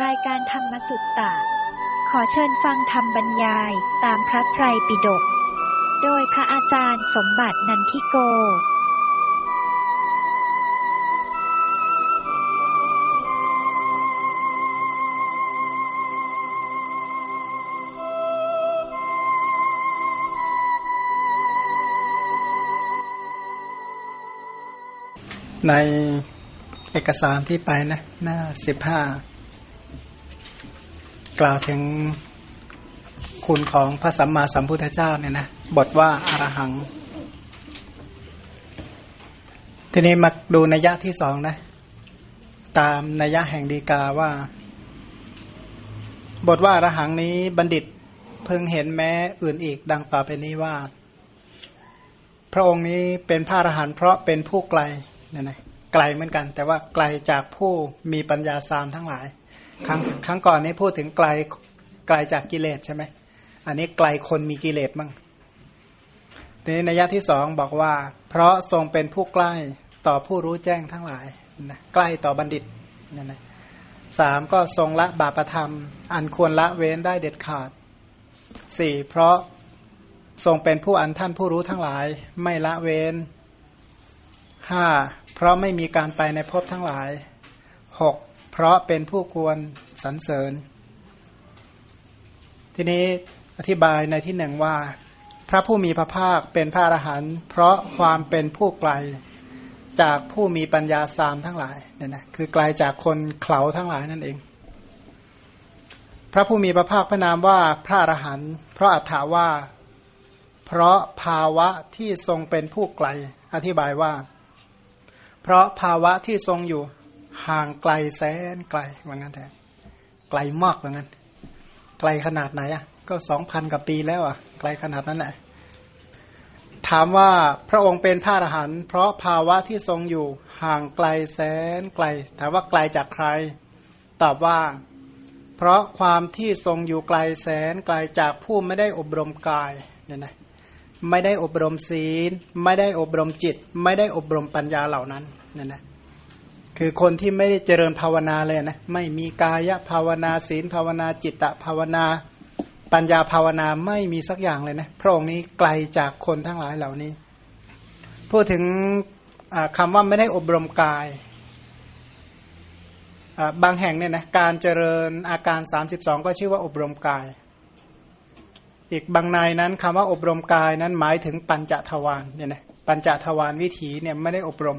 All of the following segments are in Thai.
รายการธรรมสุตตะ ขอเชิญฟังธรรมบรรยายตามพระไตรปิฎก โดยพระอาจารย์สมบัตินันทิโก ในเอกสารที่ไปนะ หน้าสิบห้า กล่าวถึงคุณของพระสัมมาสัมพุทธเจ้าเนี่ยนะบทว่าอารหัง ทีนี้มาดูนัยยะที่สองนะ ตามนัยยะแห่งดีกาว่า บทว่าอารหังนี้บัณฑิตเพิ่งเห็นแม้อื่นอีกดังต่อไปนี้ว่า พระองค์นี้เป็นพระอรหันต์เพราะเป็นผู้ไกลเนี่ยนะไกลเหมือนกัน แต่ว่าไกลจากผู้มีปัญญาสามทั้งหลาย ครั้งครั้งก่อนนี้พูดถึงไกลไกลจากกิเลสใช่ไหมอันนี้ไกลคนมีกิเลสมั่งทีนี้นัยยะที่สองบอกว่า เพราะทรงเป็นผู้ใกล้ต่อผู้รู้แจ้งทั้งหลายนะใกล้ต่อบัณฑิตนั่นนะสามก็ทรงละบาปธรรม อันควรละเว้นได้เด็ดขาดสี่เพราะทรงเป็นผู้อันท่านผู้รู้ทั้งหลาย ไม่ละเว้นห้าเพราะไม่มีการไปในภพทั้งหลายหก เพราะเป็นผู้ควรสรรเสริญ ทีนี้อธิบายในที่หนึ่งว่า พระผู้มีพระภาคเป็นพระอรหันต์เพราะความเป็นผู้ไกลจากผู้มีปัญญาสามทั้งหลายเนี่ยนะคือไกลจากคนเข่าทั้งหลายนั่นเอง พระผู้มีพระภาคพระนามว่าพระอรหันต์เพราะอัฏฐาว่า เพราะภาวะที่ทรงเป็นผู้ไกล อธิบายว่า เพราะภาวะที่ทรงอยู่ ห่างไกลแสนไกลว่างั้นแท้ไกลมากว่างั้น ไกลขนาดไหนอะ ก็สองพันกว่าปีแล้วอะ ไกลขนาดนั้นแหละถามว่าพระองค์เป็นพระอรหันต์เพราะภาวะที่ทรงอยู่ห่างไกลแสนไกล ถามว่าไกลจากใคร ตอบว่า เพราะความที่ทรงอยู่ไกลแสนไกลจากผู้ไม่ได้อบรมกายเนี่ยนะไม่ได้อบรมศีล ไม่ได้อบรมจิต ไม่ได้อบรมปัญญาเหล่านั้นเนี่ยนะ คือคนที่ไม่ได้เจริญภาวนาเลยนะไม่มีกายภาวนาศีลภาวนาจิตตภาวนา ปัญญาภาวนาไม่มีสักอย่างเลยนะพระองค์นี้ไกลจากคนทั้งหลายเหล่านี้ พูดถึงคำว่าไม่ได้อบรมกายบางแห่งเนี่ยนะการเจริญอาการ 32 ก็ชื่อว่าอบรมกาย อีกบางในนั้นคำว่าอบรมกายนั้นหมายถึงปัญจทวารเนี่ยนะปัญจทวารวิถีเนี่ยไม่ได้อบรม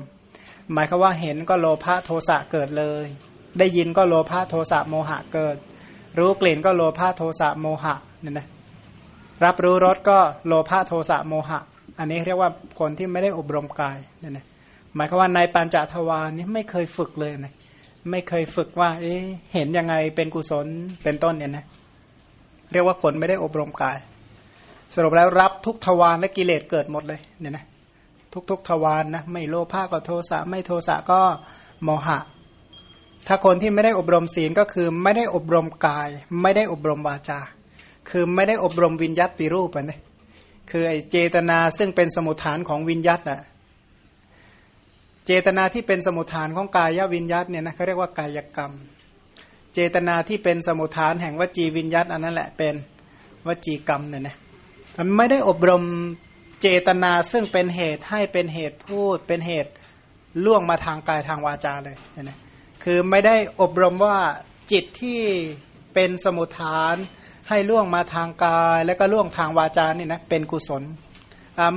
หมายคือว่าเห็นก็โลภะโทสะเกิดเลย ได้ยินก็โลภะโทสะโมหะเกิด รู้กลิ่นก็โลภะโทสะโมหะเนี่ยนะรับรู้รสก็โลภะโทสะโมหะ อันนี้เรียกว่าคนที่ไม่ได้อบรมกายเนี่ยนะหมายความว่าในปัญจทวารนี้ไม่เคยฝึกเลยนะไม่เคยฝึกว่า เอ๊เห็นยังไงเป็นกุศลเป็นต้นเนี่ยนะเรียกว่าคนไม่ได้อบรมกาย สรุปแล้วรับทุกทวารและกิเลสเกิดหมดเลยเนี่ยนะ ทุกๆทวารนนะไม่โลภะก็โทสะไม่โทสะก็โมหะ ถ้าคนที่ไม่ได้อบรมศีลก็คือไม่ได้อบรมกาย ไม่ได้อบรมวาจา คือไม่ได้อบรมวิญญัติรูปนะคือไอเจตนาซึ่งเป็นสมุทฐานของวิญญัตน่ะเจตนาที่เป็นสมุทฐานของกายวิญญัตเนี่ยนะเขาเรียกว่ากายกรรม เจตนาที่เป็นสมุทฐานแห่งวจีวิญญัตอันนั้นแหละเป็นวจีกรรมเนี่ยนะมันไม่ได้อบรม เจตนาซึ่งเป็นเหตุให้เป็นเหตุพูดเป็นเหตุล่วงมาทางกายทางวาจาเลยนะคือไม่ได้อบรมว่าจิตที่เป็นสมุทฐานให้ล่วงมาทางกาย และก็ล่วงทางวาจานี่นะเป็นกุศล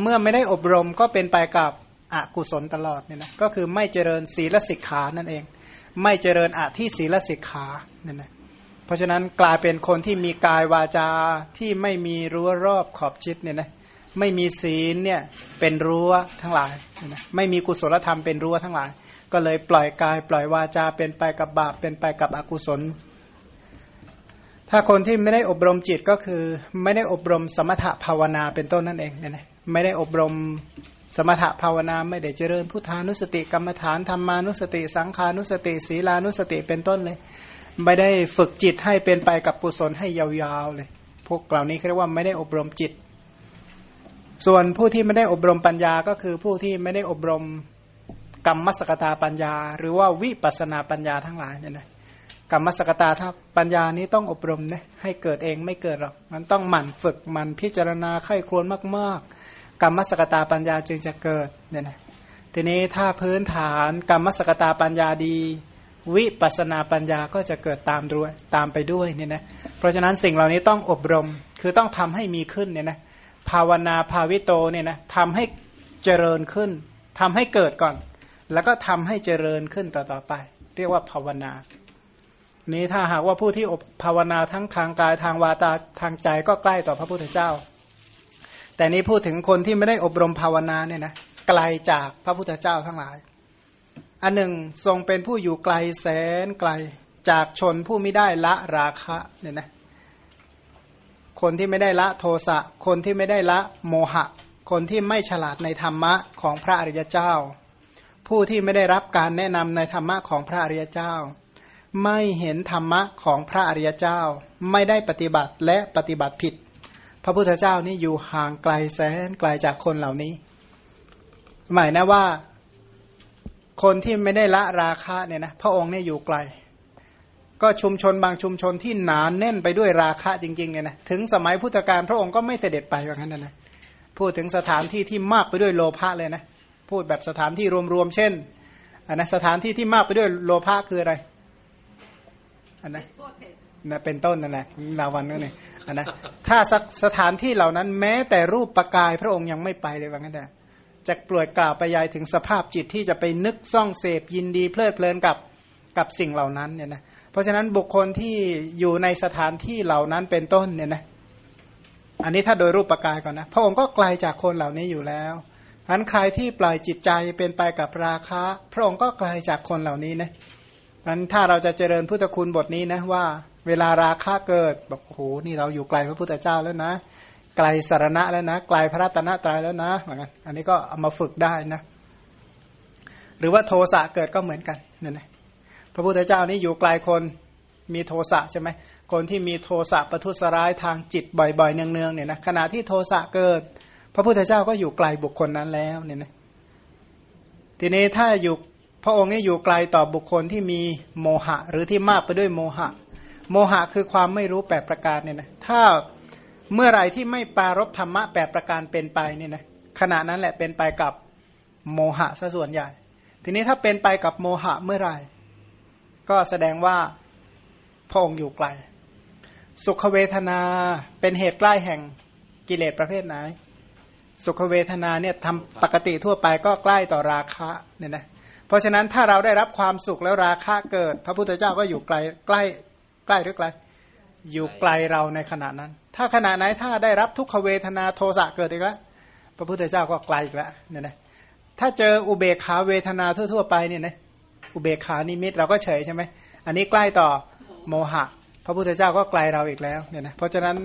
เมื่อไม่ได้อบรมก็เป็นไปกับอกุศลตลอดเนี่ยนะก็คือไม่เจริญศีลสิกขานั่นเอง ไม่เจริญอที่ศีลสิกขาเนี่ยนะเพราะฉะนั้นกลายเป็นคนที่มีกายวาจาที่ไม่มีรั้วรอบขอบชิดเนี่ยนะ ไม่มีศีลเนี่ยเป็นรั้วทั้งหลายนะไม่มีกุศลธรรมเป็นรั้วทั้งหลาย ก็เลยปล่อยกาย ปล่อยวาจาเป็นไปกับบาปเป็นไปกับอกุศล ถ้าคนที่ไม่ได้อบรมจิตก็คือ ไม่ได้อบรมสมถะภาวนาเป็นต้นนั่นเองเนี่ยไม่ได้อบรมสมถะภาวนาไม่ได้เจริญพุทธานุสติกรรมฐานธรรมานุสติ สังขานุสติ ศีลานุสติเป็นต้นเลย ไม่ได้ฝึกจิตให้เป็นไปกับกุศลให้ยาวๆเลย พวกเหล่านี้เรียกว่าไม่ได้อบรมจิต ส่วนผู้ที่ไม่ได้อบรมปัญญาก็คือผู้ที่ไม่ได้อบรมกรรมมสกตาปัญญา หรือว่าวิปัสนาปัญญาทั้งหลายเนี่ยนะกรรมสกตาถ้าปัญญานี้ต้องอบรมนะให้เกิดเองไม่เกิดหรอกมันต้องหมั่นฝึกหมั่นพิจารณาไข้ครวนมาก ๆ กรรมสกตาปัญญาจึงจะเกิดเนี่ยนะทีนี้ถ้าพื้นฐานกรรมสกตาปัญญาดี วิปัสนาปัญญาก็จะเกิดตามด้วยตามไปด้วยเนี่ยนะเพราะฉะนั้นสิ่งเหล่านี้ต้องอบรมคือต้องทำให้มีขึ้นเนี่ยนะ ภาวนาภาวิโตเนี่ยนะทำให้เจริญขึ้นทำให้เกิดก่อน แล้วก็ทำให้เจริญขึ้นต่อๆไป เรียกว่าภาวนา นี้ถ้าหากว่าผู้ที่อบภาวนาทั้งทางกายทางวาตาทางใจก็ใกล้ต่อพระพุทธเจ้า แต่นี้พูดถึงคนที่ไม่ได้อบรมภาวนาเนี่ยนะไกลจากพระพุทธเจ้าทั้งหลาย อันหนึ่งทรงเป็นผู้อยู่ไกลแสนไกลจากชนผู้ไม่ได้ละราคะเนี่ยนะ คนที่ไม่ได้ละโทสะ คนที่ไม่ได้ละโมหะ คนที่ไม่ฉลาดในธรรมะของพระอริยเจ้า ผู้ที่ไม่ได้รับการแนะนำในธรรมะของพระอริยเจ้า ไม่เห็นธรรมะของพระอริยเจ้า ไม่ได้ปฏิบัติและปฏิบัติผิด พระพุทธเจ้านี่อยู่ห่างไกลแสนไกลจากคนเหล่านี้ หมายนะว่า คนที่ไม่ได้ละราคะเนี่ยนะพระองค์เนี่ยอยู่ไกล ก็ชุมชนบางชุมชนที่หนานแน่นไปด้วยราคะจริงๆเนี่ยนะถึงสมัยพุทธกาลพระองค์ก็ไม่เสด็จไปว่างั้นนะพูดถึงสถานที่ที่มากไปด้วยโลภะเลยนะพูดแบบสถานที่รวมๆเช่นอันนะสถานที่ที่มากไปด้วยโลภะคืออะไรอันนะนะเป็นต้นนั่นแหละลาวันนั่นเองอันนะถ้าสักสถานที่เหล่านั้นแม้แต่รูปประกายพระองค์ยังไม่ไปเลยว่างั้นแต่จะปล่วยกล่าวไปยายถึงสภาพจิตที่จะไปนึกซ่องเสพยินดีเพลิดเพลินกับกับสิ่งเหล่านั้นเนี่ยนะเราะฉะนั้นบุคคลที่อยู่ในสถานที่เหล่านั้นเป็นต้นเนี่ยนะอันนี้ถ้าโดยรูปประกายก่อนนะ พระองค์ก็ไกลาจากคนเหล่านี้อยู่แล้วอันใครที่ปล่อยจิตใจเป็นไปกับราคะ พระองค์ก็ไกลาจากคนเหล่านี้นะอันถ้าเราจะเจริญพุทธคุณบทนี้นะว่า เวลาราคะเกิดบอกโอ้โหนี่เราอยู่ไกลพระพุทธเจ้าแล้วนะ ไกลสารณะแล้วนะ ไกลพระรัตนตรัยแล้วนะเหมือนกันอันนี้ก็เอามาฝึกได้นะ หรือว่าโทสะเกิดก็เหมือนกันเนี่ยนะ พระพุทธเจ้านี่อยู่ไกลคนมีโทสะใช่ไหมคนที่มีโทสะประทุษร้ายทางจิตบ่อยๆ เนืองๆเนี่ยนะขณะที่โทสะเกิด พระพุทธเจ้าก็อยู่ไกลบุคคลนั้นแล้วเนี่ยนะทีนี้ถ้าอยู่พระองค์นี่อยู่ไกลต่อบุคคลที่มีโมหะ หรือที่มากไปด้วยโมหะ โมหะคือความไม่รู้แปดประการเนี่ยนะถ้าเมื่อไรที่ไม่ปารบธรรมะแปดประการเป็นไปเนี่ยนะขณะนั้นแหละเป็นไปกับโมหะซะส่วนใหญ่ ทีนี้ถ้าเป็นไปกับโมหะเมื่อไหร่ ก็แสดงว่าพระองค์อยู่ไกล สุขเวทนาเป็นเหตุใกล้แห่งกิเลสประเภทไหน สุขเวทนาเนี่ยทำปกติทั่วไปก็ใกล้ต่อราคะเนี่ยนะเพราะฉะนั้นถ้าเราได้รับความสุขแล้วราคะเกิด พระพุทธเจ้าก็อยู่ไกลใกล้ใกล้หรือไกลอยู่ไกลเราในขณะนั้น ถ้าขณะไหนถ้าได้รับทุกขเวทนาโทสะเกิดอีกแล้วพระพุทธเจ้าก็ไกลอีกแล้วเนี่ยนะถ้าเจออุเบกขาเวทนาทั่ว ๆ ไปเนี่ยนะ อุเบกขานิมิตเราก็เฉยใช่ไหมอันนี้ใกล้ต่อโมหะ พระพุทธเจ้าก็ไกลเราอีกแล้วเนี่ยนะเพราะฉะนั้น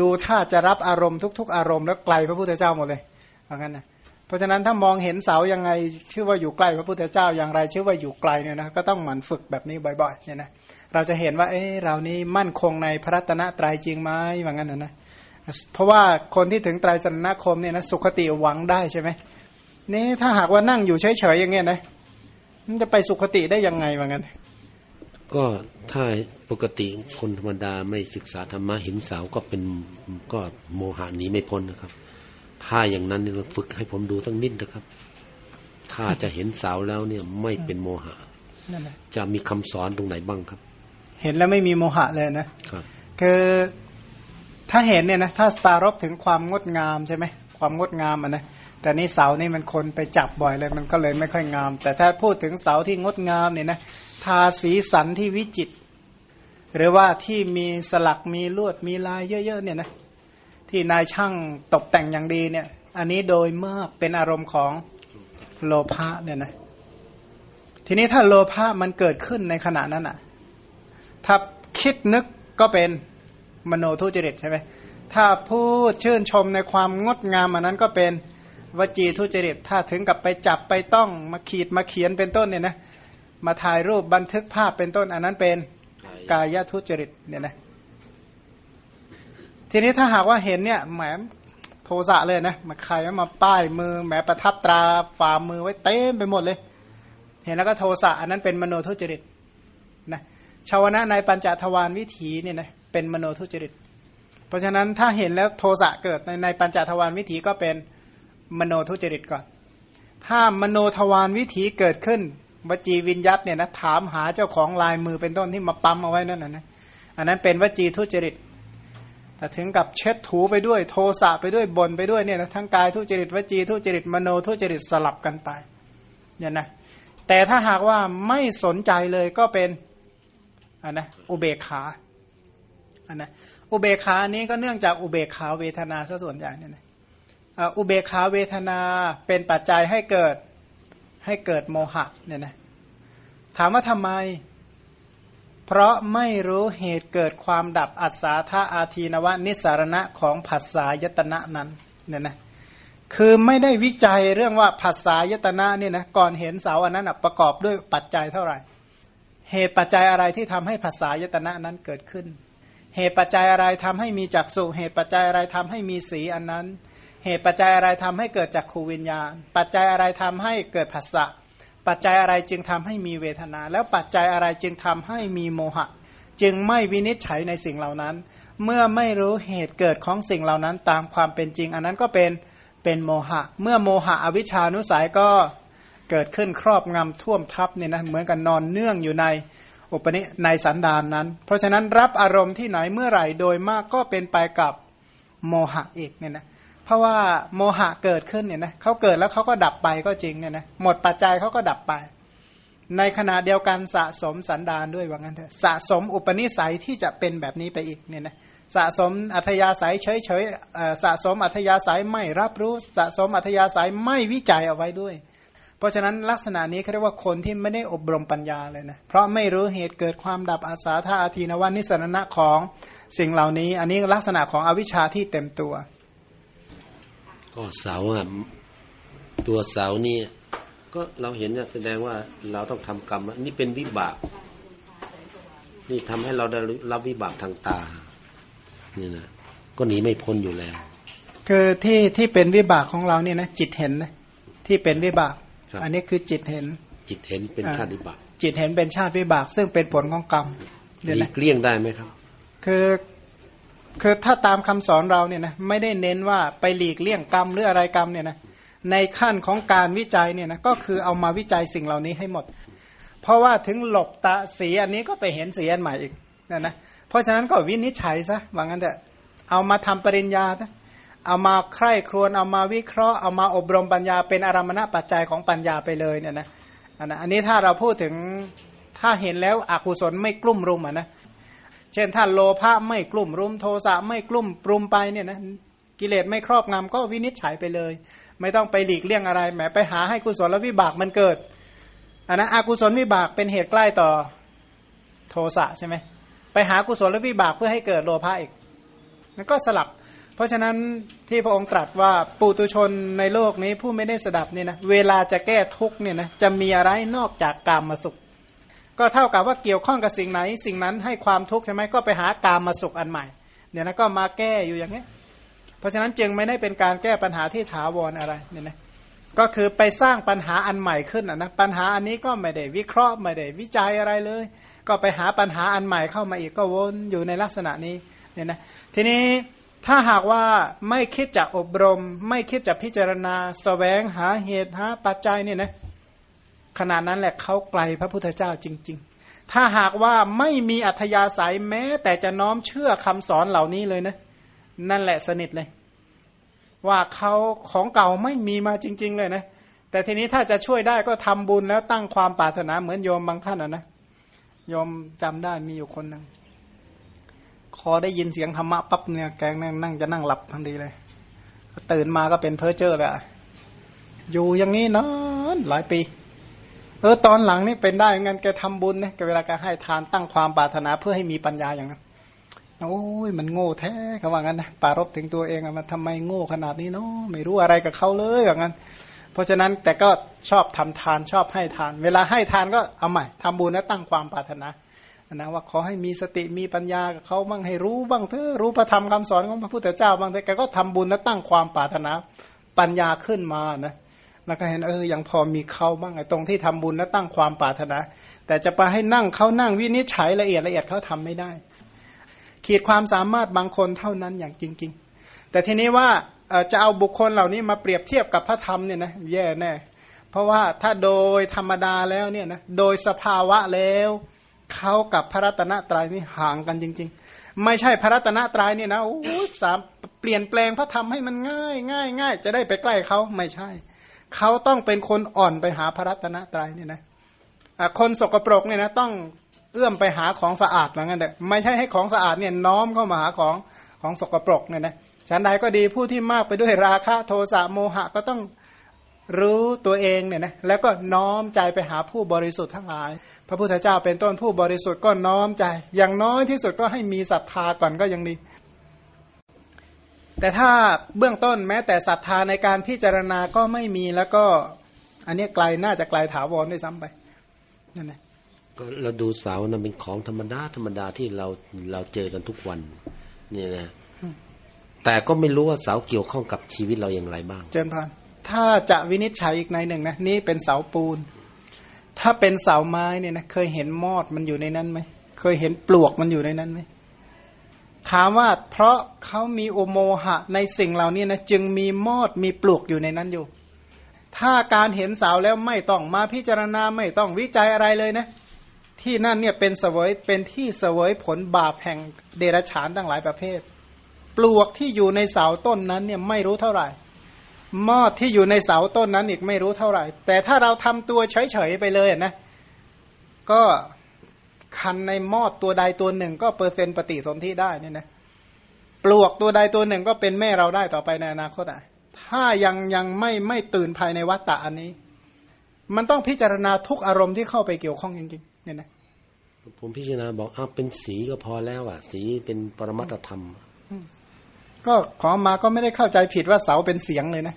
ดูถ้าจะรับอารมณ์ทุก ๆ อารมณ์แล้วไกลพระพุทธเจ้าหมดเลยเพรางั้นนะเพราะฉะนั้นถ้ามองเห็นเสายังไงชื่อว่าอยู่ใกล้พระพุทธเจ้าอย่างไรชื่อว่าอยู่ไกลเนี่ยนะก็ต้องหมั่นฝึกแบบนี้บ่อยๆเนี่ยนะเราจะเห็นว่าเออเรานี้มั่นคงในพระรัตนตรัยจริงไหมว่างั้นนะนะเพราะว่าคนที่ถึงไตรสรณคมเนี่ยนะสุขติหวังได้ใช่ไหมนี่ถ้าหากว่านั่งอยู่เฉยๆอย่างเงี้ยนะ มันจะไปสุขติได้ยังไงว่างั้น ก็ถ้าปกติคนธรรมดาไม่ศึกษาธรรมะเห็นสาวก็เป็นก็โมหะหนีไม่พ้นนะครับ ถ้าอย่างนั้นเราฝึกให้ผมดูตั้งนิดนะครับ ถ้าจะเห็นสาวแล้วเนี่ยไม่เป็นโมหะจะมีคำสอนตรงไหนบ้างครับ เห็นแล้วไม่มีโมหะเลยนะครับคือถ้าเห็นเนี่ยนะถ้าปารบถึงความงดงามใช่ไหมความงดงามอะนะ แต่นี่เสานี่มันคนไปจับบ่อยเลยมันก็เลยไม่ค่อยงาม แต่ถ้าพูดถึงเสาที่งดงามเนี่ยนะทาสีสันที่วิจิต หรือว่าที่มีสลักมีลวดมีลายเยอะๆเนี่ยนะที่นายช่างตกแต่งอย่างดีเนี่ย อันนี้โดยมากเป็นอารมณ์ของโลภะเนี่ยนะทีนี้ถ้าโลภะมันเกิดขึ้นในขณะนั้นอะ ถ้าคิดนึกก็เป็นมโนทุจริตใช่ไหมถ้าพูดชื่นชมในความงดงามอันนั้นก็เป็น วจีทุจริตถ้าถึงกับไปจับไปต้องมาขีดมาเขียนเป็นต้นเนี่ยนะมาถ่ายรูปบันทึกภาพเป็นต้น อันนั้นเป็นกายทุจริตเนี่ยนะทีนี้ถ้าหากว่าเห็นเนี่ยแหมโทสะเลยนะมาใครมาป้ายมือแหมประทับตราฝ่ามือไว้เต็มไปหมดเลย เห็นแล้วก็โทสะอันนั้นเป็นมโนทุจริตนะชาวนะในปัญจทวารวิถีเนี่ยนะเป็นมโนทุจริต เพราะฉะนั้นถ้าเห็นแล้วโทสะเกิดในในปัญจทวารวิถีก็เป็น มโนทุจริตก่อน ถ้ามโนทวารวิถีเกิดขึ้นวจีวิญยัตเนี่ยนะถามหาเจ้าของลายมือเป็นต้นที่มาปั๊มเอาไว้นั่นนะนะอันนั้นเป็นวจีทุจริต แต่ถึงกับเช็ดถูไปด้วยโทสะไปด้วยบนไปด้วยเนี่ยนะทั้งกายทุจริตวจีทุจริตมโนทุจริตสลับกันไปเนี่ยนะแต่ถ้าหากว่าไม่สนใจเลยก็เป็นอันนะอุเบกขาอันนะอุเบกขานี้ก็เนื่องจากอุเบกขาเวทนาซะส่วนใหญ่เนี่ยนะ อุเบกขาเวทนาเป็นปัจจัยให้เกิดให้เกิดโมหะเนี่ยนะถามว่าทำไม เพราะไม่รู้เหตุเกิดความดับอัศาธาอาทีนวะนิสารณะของภาษายตนะนั้นเนี่ยนะคือไม่ได้วิจัยเรื่องว่าภาษายตนะเนี่ยนะก่อนเห็นเสาอันนั้นประกอบด้วยปัจจัยเท่าไหร่ เหตุปัจจัยอะไรที่ทำให้ภาษายตนะนั้นเกิดขึ้น เหตุปัจจัยอะไรทำให้มีจักษุเหตุปัจจัยอะไรทำให้มีสีอันนั้น เหตุปัจจัยอะไรทำให้เกิดจักขูวิญญาณ ปัจจัยอะไรทำให้เกิดผัสสะ ปัจจัยอะไรจึงทำให้มีเวทนา แล้วปัจจัยอะไรจึงทำให้มีโมหะ จึงไม่วินิจฉัยในสิ่งเหล่านั้น เมื่อไม่รู้เหตุเกิดของสิ่งเหล่านั้นตามความเป็นจริง อันนั้นก็เป็นเป็นโมหะ เมื่อโมหะอวิชานุสัยก็เกิดขึ้นครอบงำท่วมทับเนี่ยนะเหมือนกันนอนเนื่องอยู่ในอุปนิในสันดานนั้น เพราะฉะนั้นรับอารมณ์ที่ไหนเมื่อไหร่โดยมากก็เป็นไปกับโมหะอีกเนี่ยนะ เพราะว่าโมหะเกิดขึ้นเนี่ยนะเขาเกิดแล้วเขาก็ดับไปก็จริงเนี่ยนะหมดปัจจัยเขาก็ดับไป ในขณะเดียวกันสะสมสันดานด้วยว่างั้นเถอะสะสมอุปนิสัยที่จะเป็นแบบนี้ไปอีกเนี่ยนะสะสมอัธยาศัยเฉยเฉยสะสมอัธยาศัยไม่รับรู้ สะสมอัธยาศัยไม่วิจัยเอาไว้ด้วย เพราะฉะนั้นลักษณะนี้เขาเรียกว่าคนที่ไม่ได้อบรมปัญญาเลยนะเพราะไม่รู้เหตุเกิดความดับอาสาธาอาทีนวันิสรณะของสิ่งเหล่านี้ อันนี้ลักษณะของอวิชชาที่เต็มตัว ก็เสาอะตัวเสานี่ก็เราเห็นเนี่ยแสดงว่าเราต้องทำกรรมนี่เป็นวิบาก นี่ทำให้เราได้รับวิบากทางตานี่นะก็หนีไม่พ้นอยู่แล้ว คือที่ที่เป็นวิบากของเราเนี่ยนะจิตเห็นนะที่เป็นวิบาก อันนี้คือจิตเห็น จิตเห็นเป็นชาติวิบาก จิตเห็นเป็นชาติวิบาก ซึ่งเป็นผลของกรรมเดี๋ยวนะเกลี้ยงได้ไหมครับ คือ คือถ้าตามคำสอนเราเนี่ยนะไม่ได้เน้นว่าไปหลีกเลี่ยงกรรมหรืออะไรกรรมเนี่ยนะในขั้นของการวิจัยเนี่ยนะก็คือเอามาวิจัยสิ่งเหล่านี้ให้หมด เพราะว่าถึงหลบตาสีอันนี้ก็ไปเห็นสีอันใหม่อีกนะนะเพราะฉะนั้นก็วินิจฉัยซะว่างั้นเถอะเอามาทำปริญญาเอามาใคร่ครวญเอามาวิเคราะห์เอามาอบรมปัญญาเป็นอารมณปัจจัยของปัญญาไปเลยเนี่ยนะอันนี้ถ้าเราพูดถึงถ้าเห็นแล้วอกุศลไม่กลุ่มรุมอะนะ เช่นถ้าโลภะไม่กลุ่มรุมโทสะไม่กลุ่มปรุมไปเนี่ยนะกิเลสไม่ครอบงำก็วินิจฉัยไปเลย ไม่ต้องไปหลีกเลี่ยงอะไรแหมไปหาให้กุศลและวิบากมันเกิดอันนั้นอกุศลวิบากเป็นเหตุใกล้ต่อโทสะใช่ไหมไปหากุศลและวิบากเพื่อให้เกิดโลภะอีกนั่นก็สลับ เพราะฉะนั้นที่พระองค์ตรัสว่าปุตุชนในโลกนี้ผู้ไม่ได้สดับเนี่ยนะเวลาจะแก้ทุกเนี่ยนะจะมีอะไรนอกจากกามมาสุข ก็เท่ากับว่าเกี่ยวข้องกับสิ่งไหน สิ่งนั้นให้ความทุกข์ใช่ไหมก็ไปหากามมาสุขอันใหม่ เนี่ยนะก็มาแก้อยู่อย่างนี้เพราะฉะนั้นจึงไม่ได้เป็นการแก้ปัญหาที่ถาวรอะไรเนี่ยนะก็คือไปสร้างปัญหาอันใหม่ขึ้นนะปัญหาอันนี้ก็ไม่ได้วิเคราะห์ไม่ได้วิจัยอะไรเลย ก็ไปหาปัญหาอันใหม่เข้ามาอีกก็วนอยู่ในลักษณะนี้เนี่ยนะทีนี้ถ้าหากว่าไม่คิดจะอบรม ไม่คิดจะพิจารณาสแสวงหาเหตุหาปัจจัยเนี่ยนะ ขนาดนั้นแหละเขาไกลพระพุทธเจ้าจริง ๆ ถ้าหากว่าไม่มีอัธยาศัยแม้ แต่จะน้อมเชื่อคำสอนเหล่านี้เลยนะ นั่นแหละสนิทเลย ว่าเขาของเก่าไม่มีมาจริง ๆ เลยนะ แต่ทีนี้ถ้าจะช่วยได้ก็ทำบุญแล้วตั้งความปรารถนาเหมือนโยมบางท่านนะนะโยมจำได้มีอยู่คนหนึ่งคอได้ยินเสียงธรรมะปั๊บเนี่ยแกนั่งนั่งจะนั่งหลับทันทีเลย ตื่นมาก็เป็นเพ้อเจ้อเลยอยู่อย่างนี้นานหลายปี เออตอนหลังนี่เป็นได้งั้นแกทำบุญเนี่ยเวลาแกให้ทานตั้งความปรารถนาเพื่อให้มีปัญญาอย่างนั้นโอ้ยมันโง่แท้เขาว่างั้นนะปารบถึงตัวเองอะมันทำไมโง่ขนาดนี้เนาะไม่รู้อะไรกับเขาเลยอย่างนั้น เพราะฉะนั้นแต่ก็ชอบทำทานชอบให้ทาน เวลาให้ทานก็เอาใหม่ทำบุญแล้วตั้งความปรารถนานะว่าขอให้มีสติมีปัญญากับเขาบ้างให้รู้บ้างเถอะรู้พระธรรมคำสอนของพระพุทธเจ้าบ้างแต่แกก็ทำบุญและตั้งความปรารถนาปัญญาขึ้นมานะ แล้วก็เห็นเออยังพอมีเขาบ้างไอ้ตรงที่ทำบุญแล้วตั้งความปรารถนา แต่จะไปให้นั่งเขานั่งวินิจฉัยละเอียดละเอียดเขาทำไม่ได้ ขีดความสามารถบางคนเท่านั้นอย่างจริง ๆ แต่ทีนี้ว่าจะเอาบุคคลเหล่านี้มาเปรียบเทียบกับพระธรรมเนี่ยนะแย่แน่เพราะว่าถ้าโดยธรรมดาแล้วเนี่ยนะโดยสภาวะแล้วเขากับพระรัตนตรัยนี่ห่างกันจริง ๆ ไม่ใช่พระรัตนตรัยเนี่ยนะโอ้สามเปลี่ยนแปลงพระธรรมให้มันง่ายง่ายง่ายจะได้ไปใกล้เขาไม่ใช่ เขาต้องเป็นคนอ่อนไปหาพระรัตนตรัยเนี่ยนะคนสกปรกเนี่ยนะต้องเอื้อมไปหาของสะอาดเหมือนกันแต่ไม่ใช่ให้ของสะอาดเนี่ยน้อมเข้ามาหาของของสกปรกเนี่ยนะฉันใดก็ดีผู้ที่มากไปด้วยราคะโทสะโมหะก็ต้องรู้ตัวเองเนี่ยนะแล้วก็น้อมใจไปหาผู้บริสุทธิ์ทั้งหลาย พระพุทธเจ้าเป็นต้นผู้บริสุทธิ์ก็น้อมใจ อย่างน้อยที่สุดก็ให้มีศรัทธาก่อนก็ยังดี แต่ถ้าเบื้องต้นแม้แต่ศรัทธาในการพิจารณาก็ไม่มีแล้วก็ อันนี้ไกลน่าจะไกลถาวรด้วยซ้ำไปนั่นแหละก็เราดูเสานะเป็นของธรรมดาธรรมดาที่เราเราเจอกันทุกวัน เนี่ยนะ แต่ก็ไม่รู้ว่าเสาเกี่ยวข้องกับชีวิตเราอย่างไรบ้าง เจนพานถ้าจะวินิจฉัยอีกในหนึ่งนะนี่เป็นเสาปูน ถ้าเป็นเสาไม้เนี่ยนะเคยเห็นมอดมันอยู่ในนั้นไหมเคยเห็นปลวกมันอยู่ในนั้นไหม ถามว่าเพราะเขามีโอโมหะในสิ่งเหล่านี้นะจึงมีมอดมีปลวกอยู่ในนั้นอยู่ ถ้าการเห็นเสาแล้วไม่ต้องมาพิจารณาไม่ต้องวิจัยอะไรเลยนะ ที่นั่นเนี่ยเป็นเสวยเป็นที่เสวยผลบาปแห่งเดรัจฉานตั้งหลายประเภท ปลวกที่อยู่ในเสาต้นนั้นเนี่ยไม่รู้เท่าไหร่ มอดที่อยู่ในเสาต้นนั้นอีกไม่รู้เท่าไหร่ แต่ถ้าเราทำตัวเฉยๆไปเลยนะ ก็ คันในมอดตัวใดตัวหนึ่ง ก็เปอร์เซ็นต์ปฏิสนธิได้นี่นะปลวกตัวใดตัวหนึ่งก็เป็นแม่เราได้ต่อไปในอนาคตอะถ้ายังยังไม่ไม่ตื่นภายในวัฏฏะอันนี้ มันต้องพิจารณาทุกอารมณ์ที่เข้าไปเกี่ยวข้องจริงๆเนี่ยนะผมพิจารณาบอกอ้าเป็นสีก็พอแล้วอะ สีเป็นปรมัตธรรม ก็ขอมาก็ไม่ได้เข้าใจผิดว่าเสาเป็นเสียงเลยนะ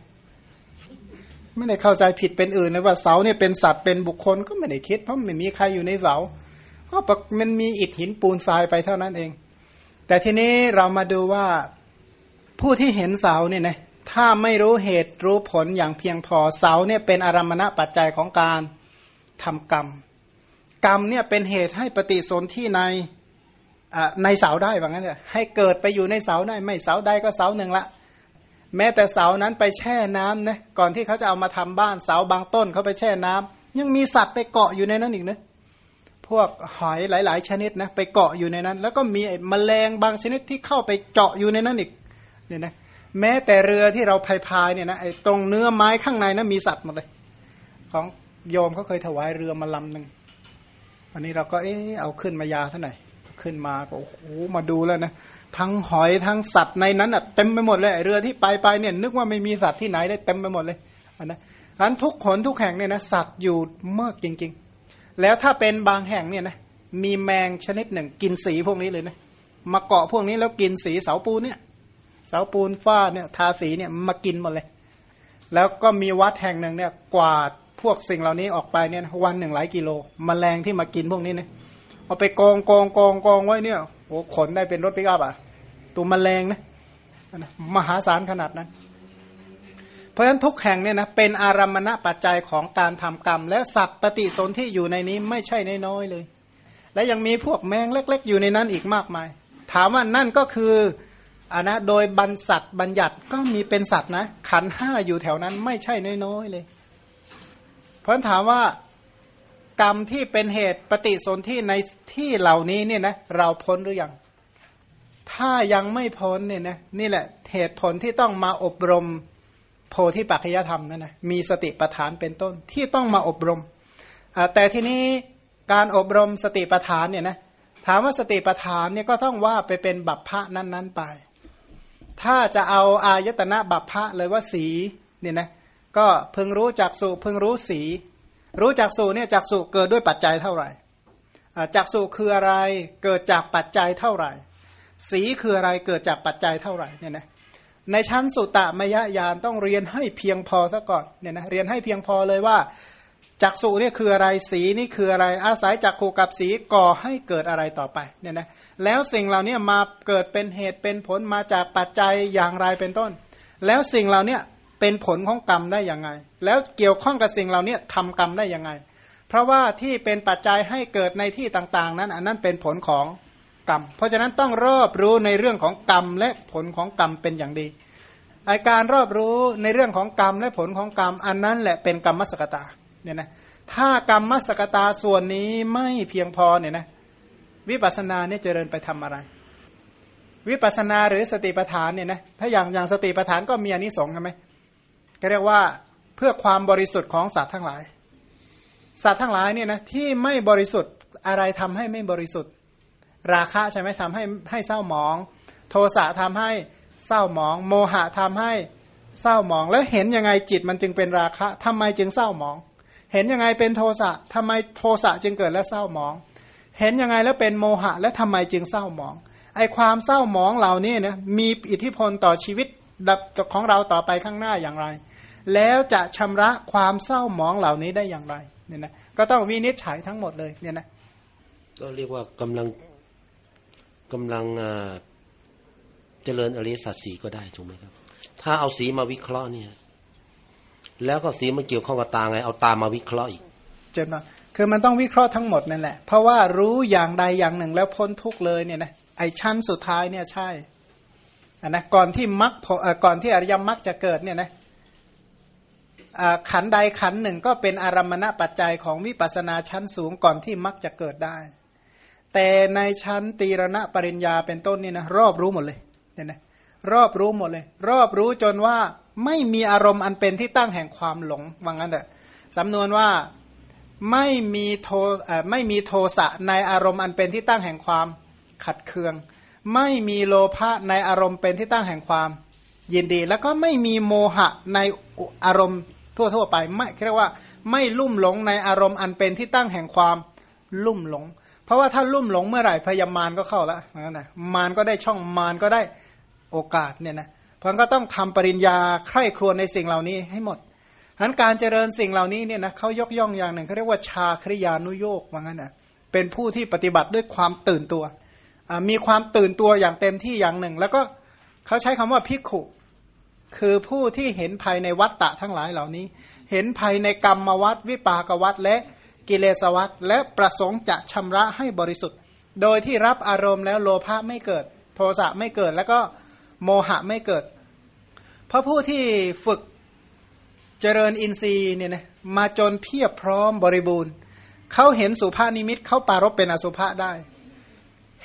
ไม่ได้เข้าใจผิดเป็นอื่นนะว่าเสาเนี่ยเป็นสัตว์เป็นบุคคลก็ไม่ได้คิด เพราะไม่มีใครอยู่ในเสา ก็มันมีอิฐหินปูนทรายไปเท่านั้นเอง แต่ทีนี้เรามาดูว่าผู้ที่เห็นเสาเนี่ยนะถ้าไม่รู้เหตุรู้ผลอย่างเพียงพอเสาเนี่ยเป็นอารมณะปัจจัยของการทำกรรม กรรมเนี่ยเป็นเหตุให้ปฏิสนธิในในเสาได้ว่างั้นเถอะให้เกิดไปอยู่ในเสาได้ไม่เสาใดก็เสาหนึ่งละ แม้แต่เสานั้นไปแช่น้ำนะก่อนที่เขาจะเอามาทำบ้านเสาบางต้นเขาไปแช่น้ำยังมีสัตว์ไปเกาะอยู่ในนั้นอีกนะ พวกหอยหลาย ๆ ชนิดนะไปเกาะอยู่ในนั้น แล้วก็มีแมลงบางชนิดที่เข้าไปเจาะอยู่ในนั้นอีกเนี่ยนะแม้แต่เรือที่เราพายพายเนี่ยนะไอ้ตรงเนื้อไม้ข้างในนะั้นมีสัตว์หมดเลย ของโยมเขาเคยถวายเรือมาลำหนึ่งอันนี้เราก็เออเอาขึ้นมายาเท่าไหร่ขึ้นมาก็โอ้โหมาดูแล้วนะทั้งหอยทั้งสัตว์ในนั้นอะเต็มไปหมดเลยเรือที่ไปไปเนี่ย นึกว่าไม่มีสัตว์ที่ไหนได้เต็มไปหมดเลยอันนะอันทุกขนทุกแห่งเนี่ยนะสัตว์อยู่มากจริง ๆ แล้วถ้าเป็นบางแห่งเนี่ยนะมีแมงชนิดหนึ่งกินสีพวกนี้เลยนะมาเกาะพวกนี้แล้วกินสีเสาปูนเนี่ย เสาปูนฝ้าเนี่ยทาสีเนี่ยมากินหมดเลย แล้วก็มีวัดแห่งหนึ่งเนี่ยกวาดพวกสิ่งเหล่านี้ออกไปเนี่ยวันหนึ่งหลายกิโลมแมลงที่มากินพวกนี้เนี่ยเอาไปกองกองกองกองไว้เนี่ยโอ้ขนได้เป็นรถปิกอัพอะตัวมแมลงนะมหาศาลขนาดนั้น ราะฉะนั้นทุกแห่งเนี่ยนะเป็นอารมณะปัจจัยของการทำกรรม และสัตว์ปฏิสนที่อยู่ในนี้ไม่ใช่น้อยเลย และยังมีพวกแมงเล็ก ๆ อยู่ในนั้นอีกมากมาย ถามว่านั่นก็คืออันนะโดยบรรสัตบัญญัติก็มีเป็นสัตว์นะ ขันห้าอยู่แถวนั้นไม่ใช่น้อยๆเลย เพราะถามว่ากรรมที่เป็นเหตุปฏิสนธิในที่เหล่านี้เนี่ยนะเราพ้นหรือยัง ถ้ายังไม่พ้นเนี่ยนะนี่แหละเหตุผลที่ต้องมาอบรม โพธิปัจจยธรรมนั่นนะมีสติปัฏฐานเป็นต้นที่ต้องมาอบรม แต่ทีนี้การอบรมสติปัฏฐานเนี่ยนะถามว่าสติปัฏฐานเนี่ยก็ต้องว่าไปเป็นบัพพะนั้น ๆ ไป ถ้าจะเอาอายตนะบัพพะเลยว่าสีเนี่ยนะก็เพิ่งรู้จักสุเพิ่งรู้สี รู้จักสูเนี่ยจักสูเกิดด้วยปัจจัยเท่าไหร่จักสูคืออะไรเกิดจากปัจจัยเท่าไหร่ สีคืออะไรเกิดจากปัจจัยเท่าไหร่เนี่ยนะ ในชั้นสุตตมยญาณต้องเรียนให้เพียงพอซะก่อนเนี่ยนะเรียนให้เพียงพอเลยว่าจักสุเนี่ยคืออะไรสีนี่คืออะไรอาศัยจักขูกับสีก่อให้เกิดอะไรต่อไปเนี่ยนะแล้วสิ่งเหล่านี้มาเกิดเป็นเหตุเป็นผลมาจากปัจจัยอย่างไรเป็นต้น แล้วสิ่งเหล่านี้เป็นผลของกรรมได้ยังไง แล้วเกี่ยวข้องกับสิ่งเหล่านี้ทำกรรมได้ยังไง เพราะว่าที่เป็นปัจจัยให้เกิดในที่ต่าง ๆ นั้นอันนั้นเป็นผลของ กรรม เพราะฉะนั้นต้องรอบรู้ในเรื่องของกรรมและผลของกรรมเป็นอย่างดีอาการรอบรู้ในเรื่องของกรรมและผลของกรรม อันนั้นแหละเป็นกรรมมสกตาเนี่ยนะถ้ากรรมมสกตาส่วนนี้ไม่เพียงพอเนี่ยนะวิปัสสนาเนี่ยเจริญไปทำอะไร วิปัสสนาหรือสติปัฏฐานเนี่ยนะถ้าอย่างอย่างสติปัฏฐานก็มีอนิสงส์ใช่ไหมก็เรียกว่าเพื่อความบริสุทธิ์ของสัตว์ทั้งหลาย สัตว์ทั้งหลายเนี่ยนะที่ไม่บริสุทธิ์อะไรทำให้ไม่บริสุทธิ์ ราคะใช่ไหมทำให้ให้เศร้าหมอง โทสะทำให้เศร้าหมอง โมหะทำให้เศร้าหมอง แล้วเห็นยังไงจิตมันจึงเป็นราคะทำไมจึงเศร้าหมอง เห็นยังไงเป็นโทสะทำไมโทสะจึงเกิดและเศร้าหมอง เห็นยังไงแล้วเป็นโมหะ และทำไมจึงเศร้าหมองไอความเศร้าหมองเหล่านี้นะมีอิทธิพลต่อชีวิตของเราต่อไปข้างหน้าอย่างไร แล้วจะชำระความเศร้าหมองเหล่านี้ได้อย่างไรเนี่ยนะก็ต้องวินิจฉัยทั้งหมดเลยเนี่ยนะก็เรียกว่ากำลัง กำลังเจริญอริยสัจสีก็ได้ถูกไหมครับ ถ้าเอาสีมาวิเคราะห์เนี่ย แล้วก็สีมันเกี่ยวข้องกับตาไง เอาตามาวิเคราะห์อีกเจนว่าคือมันต้องวิเคราะห์ทั้งหมดนั่นแหละ เพราะว่ารู้อย่างใดอย่างหนึ่งแล้วพ้นทุกเลยเนี่ยนะไอชั้นสุดท้ายเนี่ยใช่อันนะก่อนที่มรรคก่อนที่อริยมรรคจะเกิดเนี่ยนะขันใดขันหนึ่งก็เป็นอารมณปัจจัยของวิปัสนาชั้นสูงก่อนที่มรรคจะเกิดได้ แต่ในชั้นตีรณปริญญาเป็นต้นนี่นะรอบรู้หมดเลยเนี่ยนะรอบรู้หมดเลย รอบรู้จนว่าไม่มีอารมณ์อันเป็นที่ตั้งแห่งความหลงว่างั้นแต่สำนวนว่าไม่มีโทไม่มีโทสะในอารมณ์อันเป็นที่ตั้งแห่งความขัดเคือง ไม่มีโลภะในอารมณ์เป็นที่ตั้งแห่งความยินดี แล้วก็ไม่มีโมหะในอารมณ์ทั่วๆไปไม่เรียกว่า ไม่ลุ่มหลงในอารมณ์อันเป็นที่ตั้งแห่งความลุ่มหลง เพราะว่าถ้าลุ่มหลงเมื่อไหร่พยามารก็เข้าแล้วนั่นนะมารก็ได้ช่องมารก็ได้โอกาสเนี่ยนะเพราะก็ต้องทำปริญญาใคร่ครวญในสิ่งเหล่านี้ให้หมดฉะนั้นการเจริญสิ่งเหล่านี้เนี่ยนะเขายกย่องอย่างหนึ่งเขาเรียกว่าชาคริยานุโยกว่างั้นนะเป็นผู้ที่ปฏิบัติด้วยความตื่นตัว มีความตื่นตัวอย่างเต็มที่อย่างหนึ่ง แล้วก็เขาใช้คำว่าพิกขุ คือผู้ที่เห็นภายในวัตตะทั้งหลายเหล่านี้ เห็นภายในกรรมวัตวิปากวัตและ กิเลสวัตและประสงค์จะชำระให้บริสุทธิ์ โดยที่รับอารมณ์แล้วโลภะไม่เกิด โทสะไม่เกิดแล้วก็โมหะไม่เกิดเพราะผู้ที่ฝึกเจริญอินทรีย์เนี่ยนะมาจนเพียบพร้อมบริบูรณ์เขาเห็นสุภานิมิตเขาปารบเป็นอสุภะได้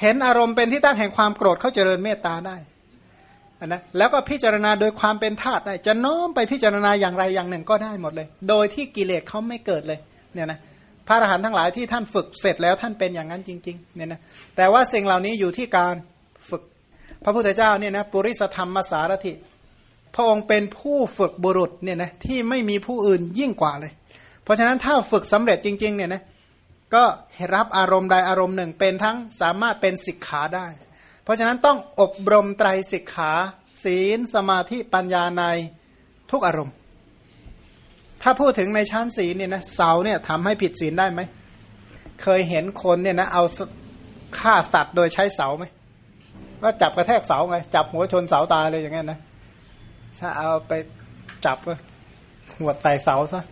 เห็นอารมณ์เป็นที่ตั้งแห่งความโกรธเขาเจริญเมตตาได้นะแล้วก็พิจารณาโดยความเป็นธาตุได้จะน้อมไปพิจารณาอย่างไรอย่างหนึ่งก็ได้หมดเลย โดยที่กิเลสเขาไม่เกิดเลยเนี่ยนะ พระอรหันต์ทั้งหลายที่ท่านฝึกเสร็จแล้วท่านเป็นอย่างนั้นจริงๆเนี่ยนะแต่ว่าสิ่งเหล่านี้อยู่ที่การฝึก พระพุทธเจ้าเนี่ยนะปุริสธรรมมาสารถิพระองค์เป็นผู้ฝึกบุรุษเนี่ยนะที่ไม่มีผู้อื่นยิ่งกว่าเลย เพราะฉะนั้นถ้าฝึกสำเร็จจริงๆเนี่ยนะก็รับอารมณ์ใดอารมณ์หนึ่งเป็นทั้งสามารถเป็นสิกขาได้ เพราะฉะนั้นต้องอบรมไตรสิกขา ศีลสมาธิปัญญาในทุกอารมณ์ ถ้าพูดถึงในชั้นศีลเนี่ยนะเสาเนี่ยทำให้ผิดศีลได้ไหม เคยเห็นคนเนี่ยนะเอาฆ่าสัตว์โดยใช้เสาไหมก็จับกระแทกเสาไง จับหัวชนเสาตายเลยอย่างเงี้ยนะถ้าเอาไปจับหัวใส่เสาซะ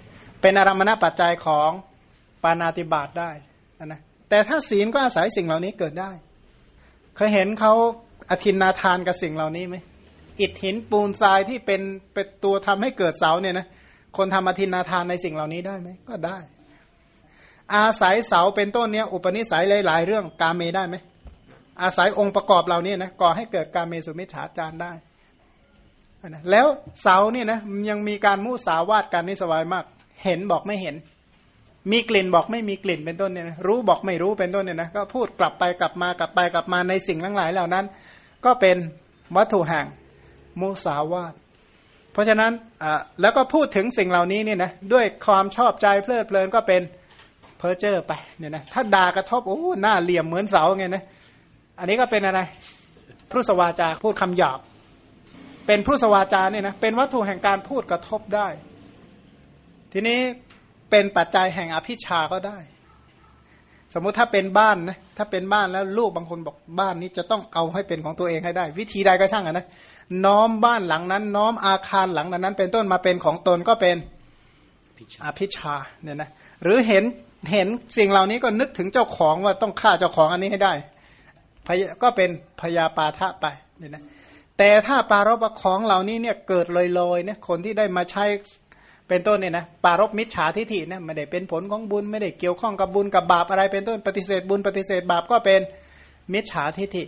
เป็นอารมณปัจจัยของปานาติบาตได้นะแต่ถ้าศีลก็อาศัยสิ่งเหล่านี้เกิดได้ เคยเห็นเขาอธินนาทานกับสิ่งเหล่านี้ไหมอิฐหินปูนทรายที่เป็นเป็นตัวทำให้เกิดเสาเนี่ยนะ คนทำอธินนาทานในสิ่งเหล่านี้ได้ไหมก็ได้ อาศัยเสาเป็นต้นเนี้ยอุปนิสัยหลาย ๆ เรื่องกาเมได้ไหมอาศัยองค์ประกอบเหล่านี้นะก่อให้เกิดการเมสุมิจฉาจารได้นะแล้วเสาเนี่ยนะยังมีการมุสาวาดกันนี่สบายมาก เห็นบอกไม่เห็น มีกลิ่นบอกไม่มีกลิ่นเป็นต้นเนี่ยนะรู้บอกไม่รู้เป็นต้นเนี่ยนะก็พูดกลับไปกลับมากลับไปกลับมาในสิ่งทั้งหลายเหล่านั้น ก็เป็นวัตถุห่างมุสาวาท เพราะฉะนั้นแล้วก็พูดถึงสิ่งเหล่านี้เนี่ยนะด้วยความชอบใจเพลิดเพลินก็เป็นเพอเจอร์ไปเนี่ยนะถ้าด่ากระทบโอ้หน้าเหลี่ยมเหมือนเสาไงนะอันนี้ก็เป็นอะไรพุทธวาจาพูดคำหยาบเป็นพุทธวาจาเนี่ยนะเป็นวัตถุแห่งการพูดกระทบได้ ทีนี้เป็นปัจจัยแห่งอภิชาก็ได้ สมมุติถ้าเป็นบ้านนะถ้าเป็นบ้านแล้วลูกบางคนบอกบ้านนี้จะต้องเอาให้เป็นของตัวเองให้ได้ วิธีใดก็ช่างอะนะน้อมบ้านหลังนั้น น้อมอาคารหลังนั้น เป็นต้นมาเป็นของตนก็เป็นพิชาอภิชาเนี่ยนะหรือเห็นเห็นสิ่งเหล่านี้ก็นึกถึงเจ้าของว่าต้องฆ่าเจ้าของอันนี้ให้ได้พยก็เป็นพยาปาทะไปเนี่ยนะแต่ถ้าปารบของเหล่านี้เนี่ยเกิดลอยๆเนี่ยคนที่ได้มาใช้ เป็นต้นเนี่ยนะปารบมิจฉาทิฐิเนี่ยไม่ได้เป็นผลของบุญไม่ได้เกี่ยวข้องกับบุญกับบาปอะไรเป็นต้นปฏิเสธบุญปฏิเสธบาปก็เป็นมิจฉาทิฐิ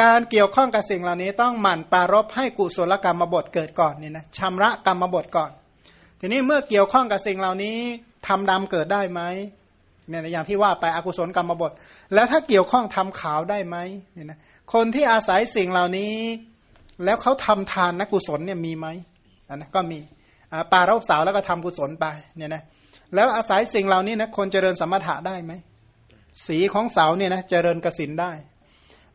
การเกี่ยวข้องกับสิ่งเหล่านี้ต้องหมั่นปารบให้กุศลกรรมบทเกิดก่อนเนี่ยนะชำระกรรมบทก่อน ทีนี้เมื่อเกี่ยวข้องกับสิ่งเหล่านี้ทำดำเกิดได้ไหมเนี่ยอย่างที่ว่าไปอกุศลกรรมบท แล้วถ้าเกี่ยวข้องทำขาวได้ไหมเนี่ยนะคนที่อาศัยสิ่งเหล่านี้ แล้วเขาทำทานนักกุศลเนี่ยมีไหมอันนะก็มี ปารบสาวแล้วก็ทำกุศลไปเนี่ยนะแล้วอาศัยสิ่งเหล่านี้นะคนเจริญสมถะได้ไหมสีของเสาเนี่ยนะเจริญกสินได้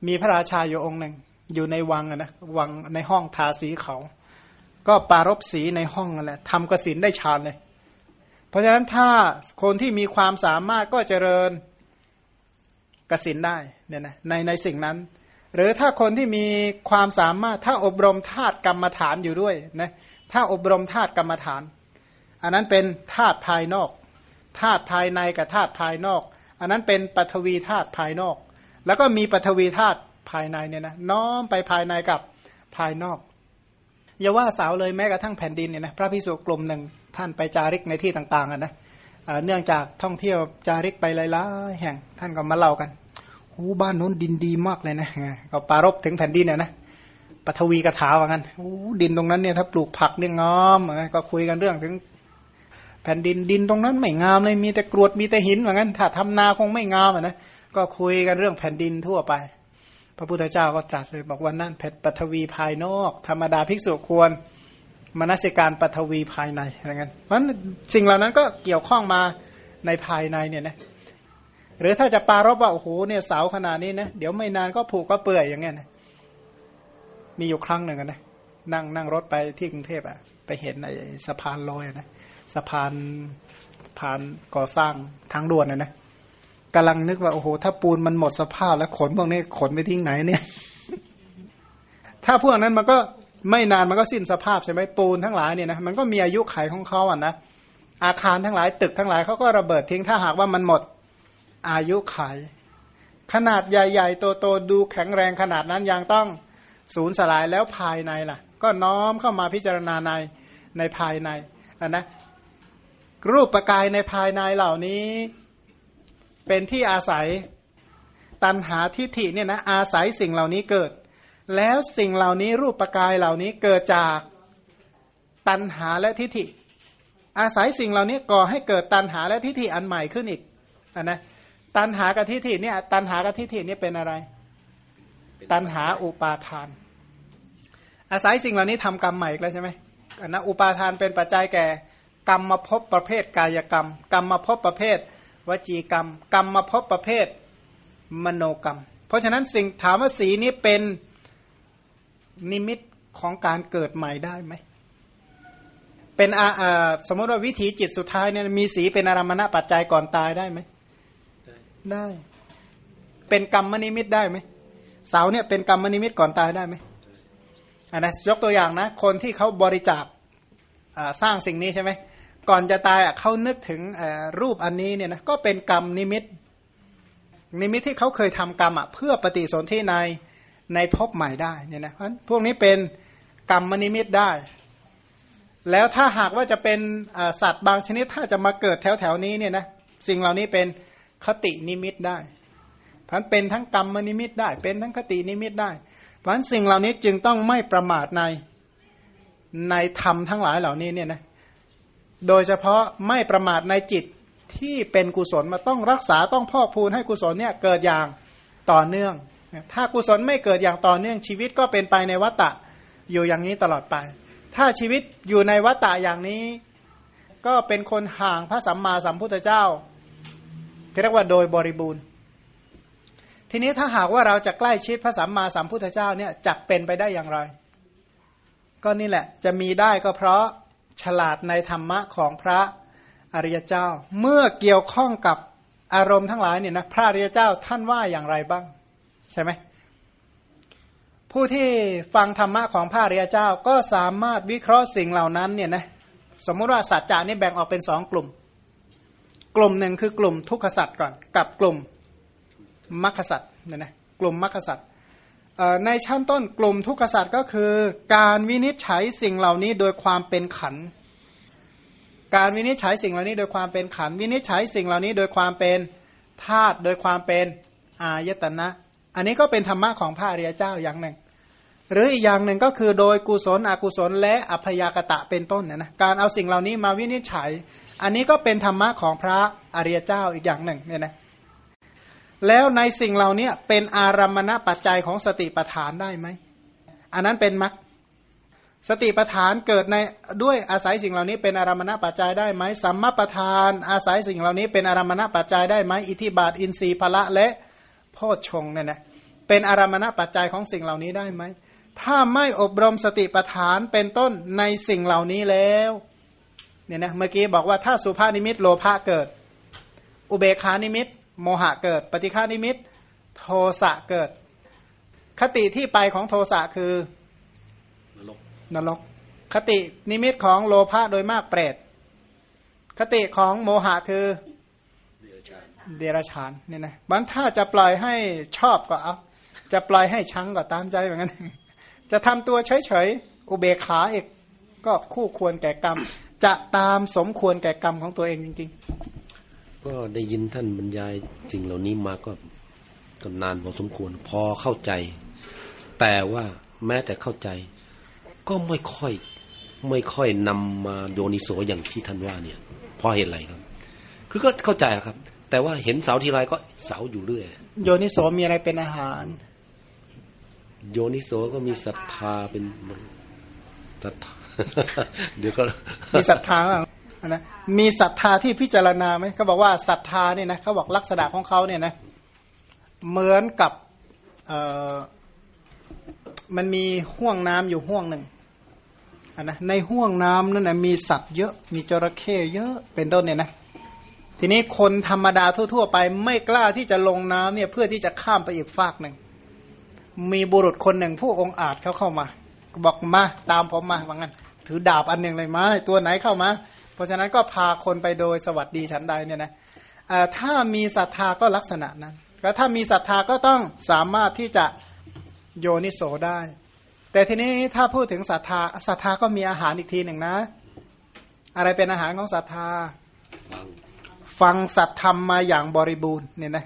มีพระราชาอยู่องค์หนึ่งอยู่ในวังนะวังในห้องทาสีเขา ก็ปารบสีในห้องนั่นแหละทำกสินได้ฌานเลย เพราะฉะนั้นถ้าคนที่มีความสามารถก็เจริญกสินได้เนี่ยนะในในสิ่งนั้น หรือถ้าคนที่มีความสามารถถ้าอบรมธาตุกรรมฐานอยู่ด้วยนะ ถ้าอบรมธาตุกรรมฐาน อันนั้นเป็นธาตุภายนอกธาตุภายในกับธาตุภายนอก อันนั้นเป็นปฐวีธาตุภายนอก แล้วก็มีปฐวีธาตุภายในเนี่ยนะน้อมไปภายในกับภายนอกอย่าว่าสาวเลยแม้กระทั่งแผ่นดินเนี่ยนะพระพิสุกลุ่มหนึ่งท่านไปจาริกในที่ต่างๆอะนะเนื่องจากท่องเที่ยวจาริกไปหลายๆแห่งท่านก็มาเล่ากันหูบ้านโน้นดินดีมากเลยนะก็ปารบถึงแผ่นดินเนี่ยนะ ปฐวีกถาว่างั้นดินตรงนั้นเนี่ยถ้าปลูกผักเนี่ยงามก็คุยกันเรื่องถึง แผ่นดินดินตรงนั้นไม่งามเลยมีแต่กรวดมีแต่หินว่างั้น ถ้าทำนาคงไม่งามอะนะก็คุยกันเรื่องแผ่นดินทั่วไป พระพุทธเจ้าก็ตรัสเลยบอกว่านั่นแผ่นปฐวีภายนอก ธรรมดาภิกษุควรมนสิการปฐวีภายในอะไรเงี้ยเพราะฉะนั้นสิ่งเหล่านั้นก็เกี่ยวข้องมาในภายในเนี่ยนะหรือถ้าจะปารบว่าโอ้โหเนี่ยเสาขนาดนี้นะเดี๋ยวไม่นานก็ผูกก็เปื่อยอย่างเงี้ยนะ มีอยู่ครั้งหนึ่งนะนั่งนั่งรถไปที่กรุงเทพอะไปเห็นไอ้สะพานลอยนะสะพานผ่านก่อสร้างทางด่วนอะนะกำลังนึกว่าโอ้โหถ้าปูนมันหมดสภาพแล้วขนพวกนี้ขนไปทิ้งไหนเนี่ย ถ้าพวกนั้นมันก็ไม่นานมันก็สิ้นสภาพใช่ไหมปูนทั้งหลายเนี่ยนะมันก็มีอายุไขของเขาอะนะอาคารทั้งหลายตึกทั้งหลายเขาก็ระเบิดทิ้งถ้าหากว่ามันหมดอายุไขขนาดใหญ่ ๆ โตๆดูแข็งแรงขนาดนั้นยังต้อง สูญสลายแล้วภายในล่ะ ก็น้อมเข้ามาพิจารณาในในภายในอะนะรูปประกายในภายในเหล่านี้ เป็นที่อาศัยตันหาทิฏฐิเนี่ยนะอาศัยสิ่งเหล่านี้เกิด แล้วสิ่งเหล่านี้รูปประกายเหล่านี้เกิดจากตันหาและทิฏฐิ อาศัยสิ่งเหล่านี้ก่อให้เกิดตันหาและทิฏฐิอันใหม่ขึ้นอีกอะนะตันหากับทิฏฐิเนี่ยตันหากับทิฏฐิเนี่ยเป็นอะไร ตันหาอุปาทาน อาศัยสิ่งเหล่านี้ทำกรรมใหม่อีกแล้วใช่ไหมอันนะอุปาทานเป็นปัจจัยแก่ กรรมมาพบประเภทกายกรรม กรรมมาพบประเภท วจีกรรม กรรมมาพบประเภทมโนกรรม เพราะฉะนั้นสิ่งถามว่าสีนี้เป็นนิมิตของการเกิดใหม่ได้ไหมเป็นอาสมมติว่าวิถีจิตสุดท้ายเนี่ยมีสีเป็นอารมณปัจจัยก่อนตายได้ไหมได้ เป็นกรรมนิมิตได้ไหม เสาเนี่ยเป็นกรรมนิมิตก่อนตายได้ไหมอันนะยกตัวอย่างนะ คนที่เขาบริจาคสร้างสิ่งนี้ใช่ไหมก่อนจะตายเขานึกถึงรูปอันนี้เนี่ยนะก็เป็นกรรมนิมิต นิมิตที่เขาเคยทำกรรมอะเพื่อปฏิสนธิในในภพใหม่ได้เนี่ยนะเพราะพวกนี้เป็นกรรมนิมิตได้ แล้วถ้าหากว่าจะเป็นสัตว์บางชนิดถ้าจะมาเกิดแถวแถวนี้เนี่ยนะสิ่งเหล่านี้เป็นคตินิมิตได้ ฉะนั้นเป็นทั้งกรรมนิมิตได้ เป็นทั้งคตินิมิตได้เพราะฉะนั้นสิ่งเหล่านี้จึงต้องไม่ประมาทในในธรรมทั้งหลายเหล่านี้เนี่ยนะโดยเฉพาะไม่ประมาทในจิตที่เป็นกุศลมาต้องรักษาต้องพอกพูนให้กุศลเนี่ยเกิดอย่างต่อเนื่อง ถ้ากุศลไม่เกิดอย่างต่อเนื่องชีวิตก็เป็นไปในวัฏฏะอยู่อย่างนี้ตลอดไป ถ้าชีวิตอยู่ในวัฏฏะอย่างนี้ ก็เป็นคนห่างพระสัมมาสัมพุทธเจ้าที่เรียกว่าโดยบริบูรณ์ ทีนี้ถ้าหากว่าเราจะใกล้ชิดพระสัมมาสัมพุทธเจ้าเนี่ยจะเป็นไปได้อย่างไร ก็นี่แหละจะมีได้ก็เพราะฉลาดในธรรมะของพระอริยเจ้า เมื่อเกี่ยวข้องกับอารมณ์ทั้งหลายเนี่ยนะพระอริยเจ้าท่านว่าอย่างไรบ้าง ใช่ไหมผู้ที่ฟังธรรมะของพระอริยเจ้าก็สามารถวิเคราะห์สิ่งเหล่านั้นเนี่ยนะสมมุติว่าสัจจะนี่แบ่งออกเป็นสองกลุ่ม กลุ่มหนึ่งคือกลุ่มทุกขสัจก่อนกับกลุ่ม มรรคสัจเนี่ยนะกลุ่มมรรคสัจในชั้นต้นกลุ่มทุกขสัจก็คือ การวินิจฉัยสิ่งเหล่านี้โดยความเป็นขัน การวินิจฉัยสิ่งเหล่านี้โดยความเป็นขัน วินิจฉัยสิ่งเหล่านี้โดยความเป็นธาตุโดยความเป็นอายตนะ อันนี้ก็เป็นธรรมะของพระอริยเจ้าอย่างหนึ่ง หรืออีกอย่างหนึ่งก็คือโดยกุศลอกุศล และอัพยากตะเป็นต้นนะนะการเอาสิ่งเหล่านี้มาวินิจฉัย อันนี้ก็เป็นธรรมะของพระอริยเจ้าอีกอย่างหนึ่งเนี่ยนะ แล้วในสิ่งเหล่านี้เป็นอารมณปัจจัยของสติปัฏฐานได้ไหม อันนั้นเป็นมรรคสติปัฏฐานเกิดในด้วยอาศัยสิ่งเหล่านี้เป็นอารมณปัจจัยได้ไหมสัมมาปัฏฐาน อาศัยสิ่งเหล่านี้เป็นอารมณปัจจัยได้ไหมอิทิบาทอินทรีย์พละและโพชฌงเนี่ยนะเป็นอารมณปัจจัยของสิ่งเหล่านี้ได้ไหมถ้าไม่อบรมสติปัฏฐานเป็นต้นในสิ่งเหล่านี้แล้วเนี่ยนะเมื่อกี้บอกว่าถ้าสุภนิมิตโลภะเกิด อุเบกขานิมิต โมหะเกิด ปฏิฆนิมิต โทสะเกิด คติที่ไปของโทสะคือนรกนรก คตินิมิตของโลภะโดยมากเปรต คติของโมหะคือเดรัจฉานเนี่ยนะฉะนั้นถ้าจะปล่อยให้ชอบก็เอา จะปล่อยให้ชังก็ตามใจเหมือนกันจะทำตัวเฉยๆ อุเบกขาเอกก็คู่ควรแก่กรรม จะตามสมควรแก่กรรมของตัวเองจริง ๆ ก็ได้ยินท่านบรรยายสิ่งเหล่านี้มาก็ก็นานพอสมควร พอเข้าใจ แต่ว่าแม้แต่เข้าใจ ก็ไม่ค่อย ไม่ค่อยนำมาโยนิโสอย่างที่ท่านว่าเนี่ยเพราะเหตุอะไรครับ คือก็เข้าใจครับ แต่ว่าเห็นเสาทีไรก็เสาอยู่เรื่อย โยนิโสมีอะไรเป็นอาหาร โยนิโสก็มีศรัทธาเป็นศรัทธาเดี๋ยวก็มีศรัทธาบ้าง นะมีศรัทธาที่พิจารณาไหมเขาบอกว่าศรัทธาเนี่ยนะเขาบอกลักษณะของเขาเนี่ยนะเหมือนกับมันมีห่วงน้ำอยู่ห่วงหนึ่งนนะในห่วงน้ำนั่นนะมีสัตว์เยอะมีจระเข้เยอะเป็นต้นเนี่ยนะทีนี้คนธรรมดาทั่ว ๆ ไปไม่กล้าที่จะลงน้ำเนี่ยเพื่อที่จะข้ามไปอีกฟากหนึ่ง มีบุรุษคนหนึ่งผู้องอาจเขาเข้ามา บอกมาตามผมมาว่างั้น ถือดาบอันหนึ่งเลยมาตัวไหนเข้ามา เพราะฉะนั้นก็พาคนไปโดยสวัสดีฉันใดเนี่ยนะถ้ามีศรัทธาก็ลักษณะนั้นก็ถ้ามีศรัทธาก็ต้องสามารถที่จะโยนิโสได้ แต่ทีนี้ถ้าพูดถึงศรัทธาศรัทธาก็มีอาหารอีกทีหนึ่งนะ อะไรเป็นอาหารของศรัทธา ฟังสัตธรรมมาอย่างบริบูรณ์เนี่ยนะ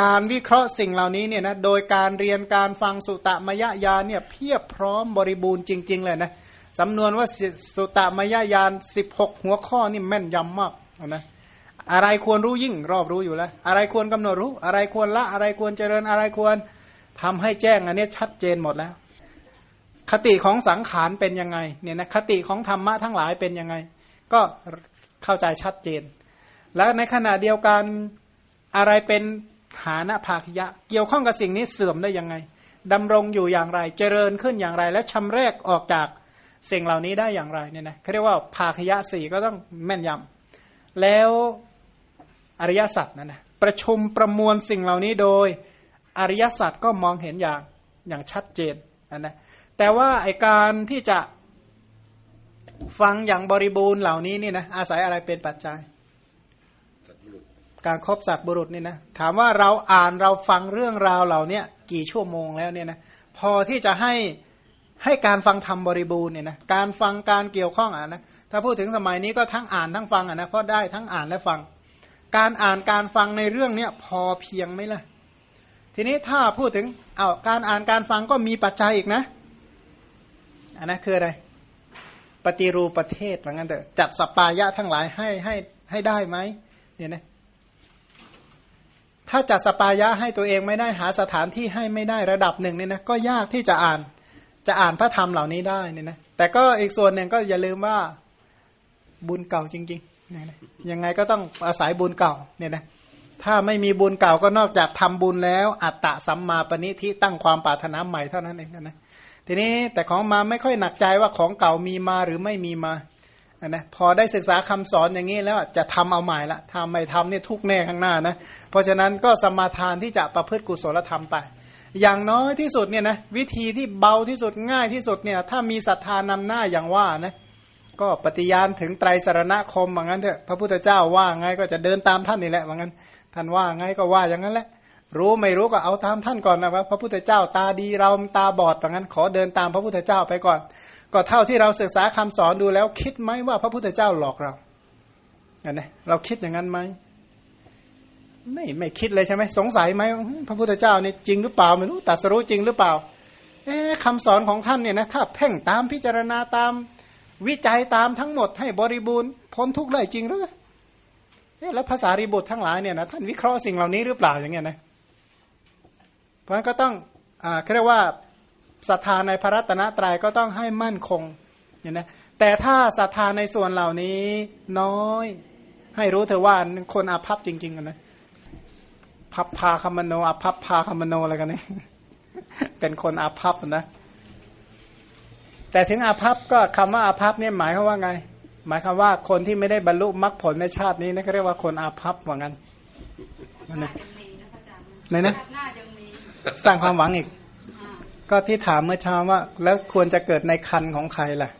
การวิเคราะห์สิ่งเหล่านี้เนี่ยนะโดยการเรียนการฟังสุตมยญาเนี่ยเพียบพร้อมบริบูรณ์จริง ๆ เลยนะ สำนวนว่าสุตมยญาณสิบหกหัวข้อนี่แม่นยำมากนะอะไรควรรู้ยิ่งรอบรู้อยู่แล้ว อะไรควรกำหนดรู้ อะไรควรละอะไรควรเจริญอะไรควรทำให้แจ้งอันนี้ชัดเจนหมดแล้ว คติของสังขารเป็นยังไงเนี่ยนะคติของธรรมะทั้งหลายเป็นยังไง ก็เข้าใจชัดเจน แล้วในขณะเดียวกันอะไรเป็นฐานะภาคยะ เกี่ยวข้องกับสิ่งนี้เสื่อมได้ยังไงดำรงอยู่อย่างไร เจริญขึ้นอย่างไร และชำแรกออกจาก สิ่งเหล่านี้ได้อย่างไรเนี่ยนะเขาเรียกว่าภาคยะสี่ก็ต้องแม่นยำแล้วอริยสัจนั่นนะประชุมประมวลสิ่งเหล่านี้โดยอริยสัจก็มองเห็นอย่างอย่างชัดเจนนะนะแต่ว่าไอการที่จะฟังอย่างบริบูรณ์เหล่านี้นี่นะอาศัยอะไรเป็นปัจจัย การครบสัตว์บุรุษนี่นะถามว่าเราอ่านเราฟังเรื่องราวเหล่านี้กี่ชั่วโมงแล้วเนี่ยนะพอที่จะให้ ให้การฟังธรรมบริบูรณ์เนี่ยนะการฟังการเกี่ยวข้องอะนะถ้าพูดถึงสมัยนี้ก็ทั้งอ่านทั้งฟังอะนะเพราะได้ทั้งอ่านและฟัง การอ่านการฟังในเรื่องเนี้ยพอเพียงไหมล่ะ ทีนี้ถ้าพูดถึงเอาการอ่านการฟังก็มีปัจจัยอีกนะอันนั้นคืออะไร ปฏิรูปประเทศเหมือนกันเถอะจัดสปายะทั้งหลายให้ให้ให้ได้ไหมเนี่ยนะถ้าจัดสปายะให้ตัวเองไม่ได้หาสถานที่ให้ไม่ได้ระดับหนึ่งเนี่ยนะก็ยากที่จะอ่าน จะอ่านพระธรรมเหล่านี้ได้เนี่ยนะแต่ก็อีกส่วนหนึ่งก็อย่าลืมว่าบุญเก่าจริงๆนะยังไงก็ต้องอาศัยบุญเก่าเนี่ยนะถ้าไม่มีบุญเก่าก็นอกจากทำบุญแล้ว อัตตะสัมมาปณิทิตั้งความปรารถนาใหม่เท่านั้นเองนะทีนี้แต่ของมาไม่ค่อยหนักใจว่าของเก่ามีมาหรือไม่มีมานะพอได้ศึกษาคำสอนอย่างนี้แล้วจะทำเอาใหม่ละทำไม่ทำเนี่ยทุกแน่ข้างหน้านะเพราะฉะนั้นก็สมาทานที่จะประพฤติกุศลธรรมไป อย่างน้อยที่สุดเนี่ยนะวิธีที่เบาที่สุดง่ายที่สุดเนี่ย ถ้ามีศรัทธานำหน้าอย่างว่านะก็ปฏิญาณถึงไตรสรณคมว่างั้นเถอะพระพุทธเจ้าว่าไงก็จะเดินตามท่านนี่แหละว่างั้น ท่านว่าไงก็ว่าอย่างนั้นแหละ รู้ไม่รู้ก็เอาตามท่านก่อนนะว่าพระพุทธเจ้าตาดีเราตาบอดว่างั้น ขอเดินตามพระพุทธเจ้าไปก่อน ก็เท่าที่เราศึกษาคำสอนดูแล้ว คิดไหมว่าพระพุทธเจ้าหลอกเราอันนี้เราคิดอย่างนั้นไหม ไม่ไม่คิดเลยใช่ไหมสงสัยไหมพระพุทธเจ้านี่จริงหรือเปล่าไม่รู้ตัดสรู้จริงหรือเปล่าเอ๊คำสอนของท่านเนี่ยนะถ้าเพ่งตามพิจารณาตามวิจัยตามทั้งหมดให้บริบูรณ์พ้นทุกข์ได้จริงหรือเอ๊แล้วภาษารีบุตรทั้งหลายเนี่ยนะท่านวิเคราะห์สิ่งเหล่านี้หรือเปล่าอย่างเงี้ยนะเพราะฉะนั้นก็ต้องอ่าเรียกว่าศรัทธาในพระรัตนตรัยก็ต้องให้มั่นคงเนี่ยนะแต่ถ้าศรัทธาในส่วนเหล่านี้น้อย ให้รู้เถอะว่าคนอาภัพจริงๆกันนะ พับพาคมโนอาภัพพาคมโนอะไรกันนี่เป็นคนอาภัพนะ แต่ถึงอาภัพก็คำว่าอาภัพเนี่ยหมายความว่าไง หมายความว่าคนที่ไม่ได้บรรลุมรรคผลในชาตินี้นะเขาเรียกว่าคนอาภัพว่างั้นนั่นนะไหนนะสร้างความหวังอีก ก็ที่ถามเมื่อเช้าว่า แล้วควรจะเกิดในคันของใครล่ะ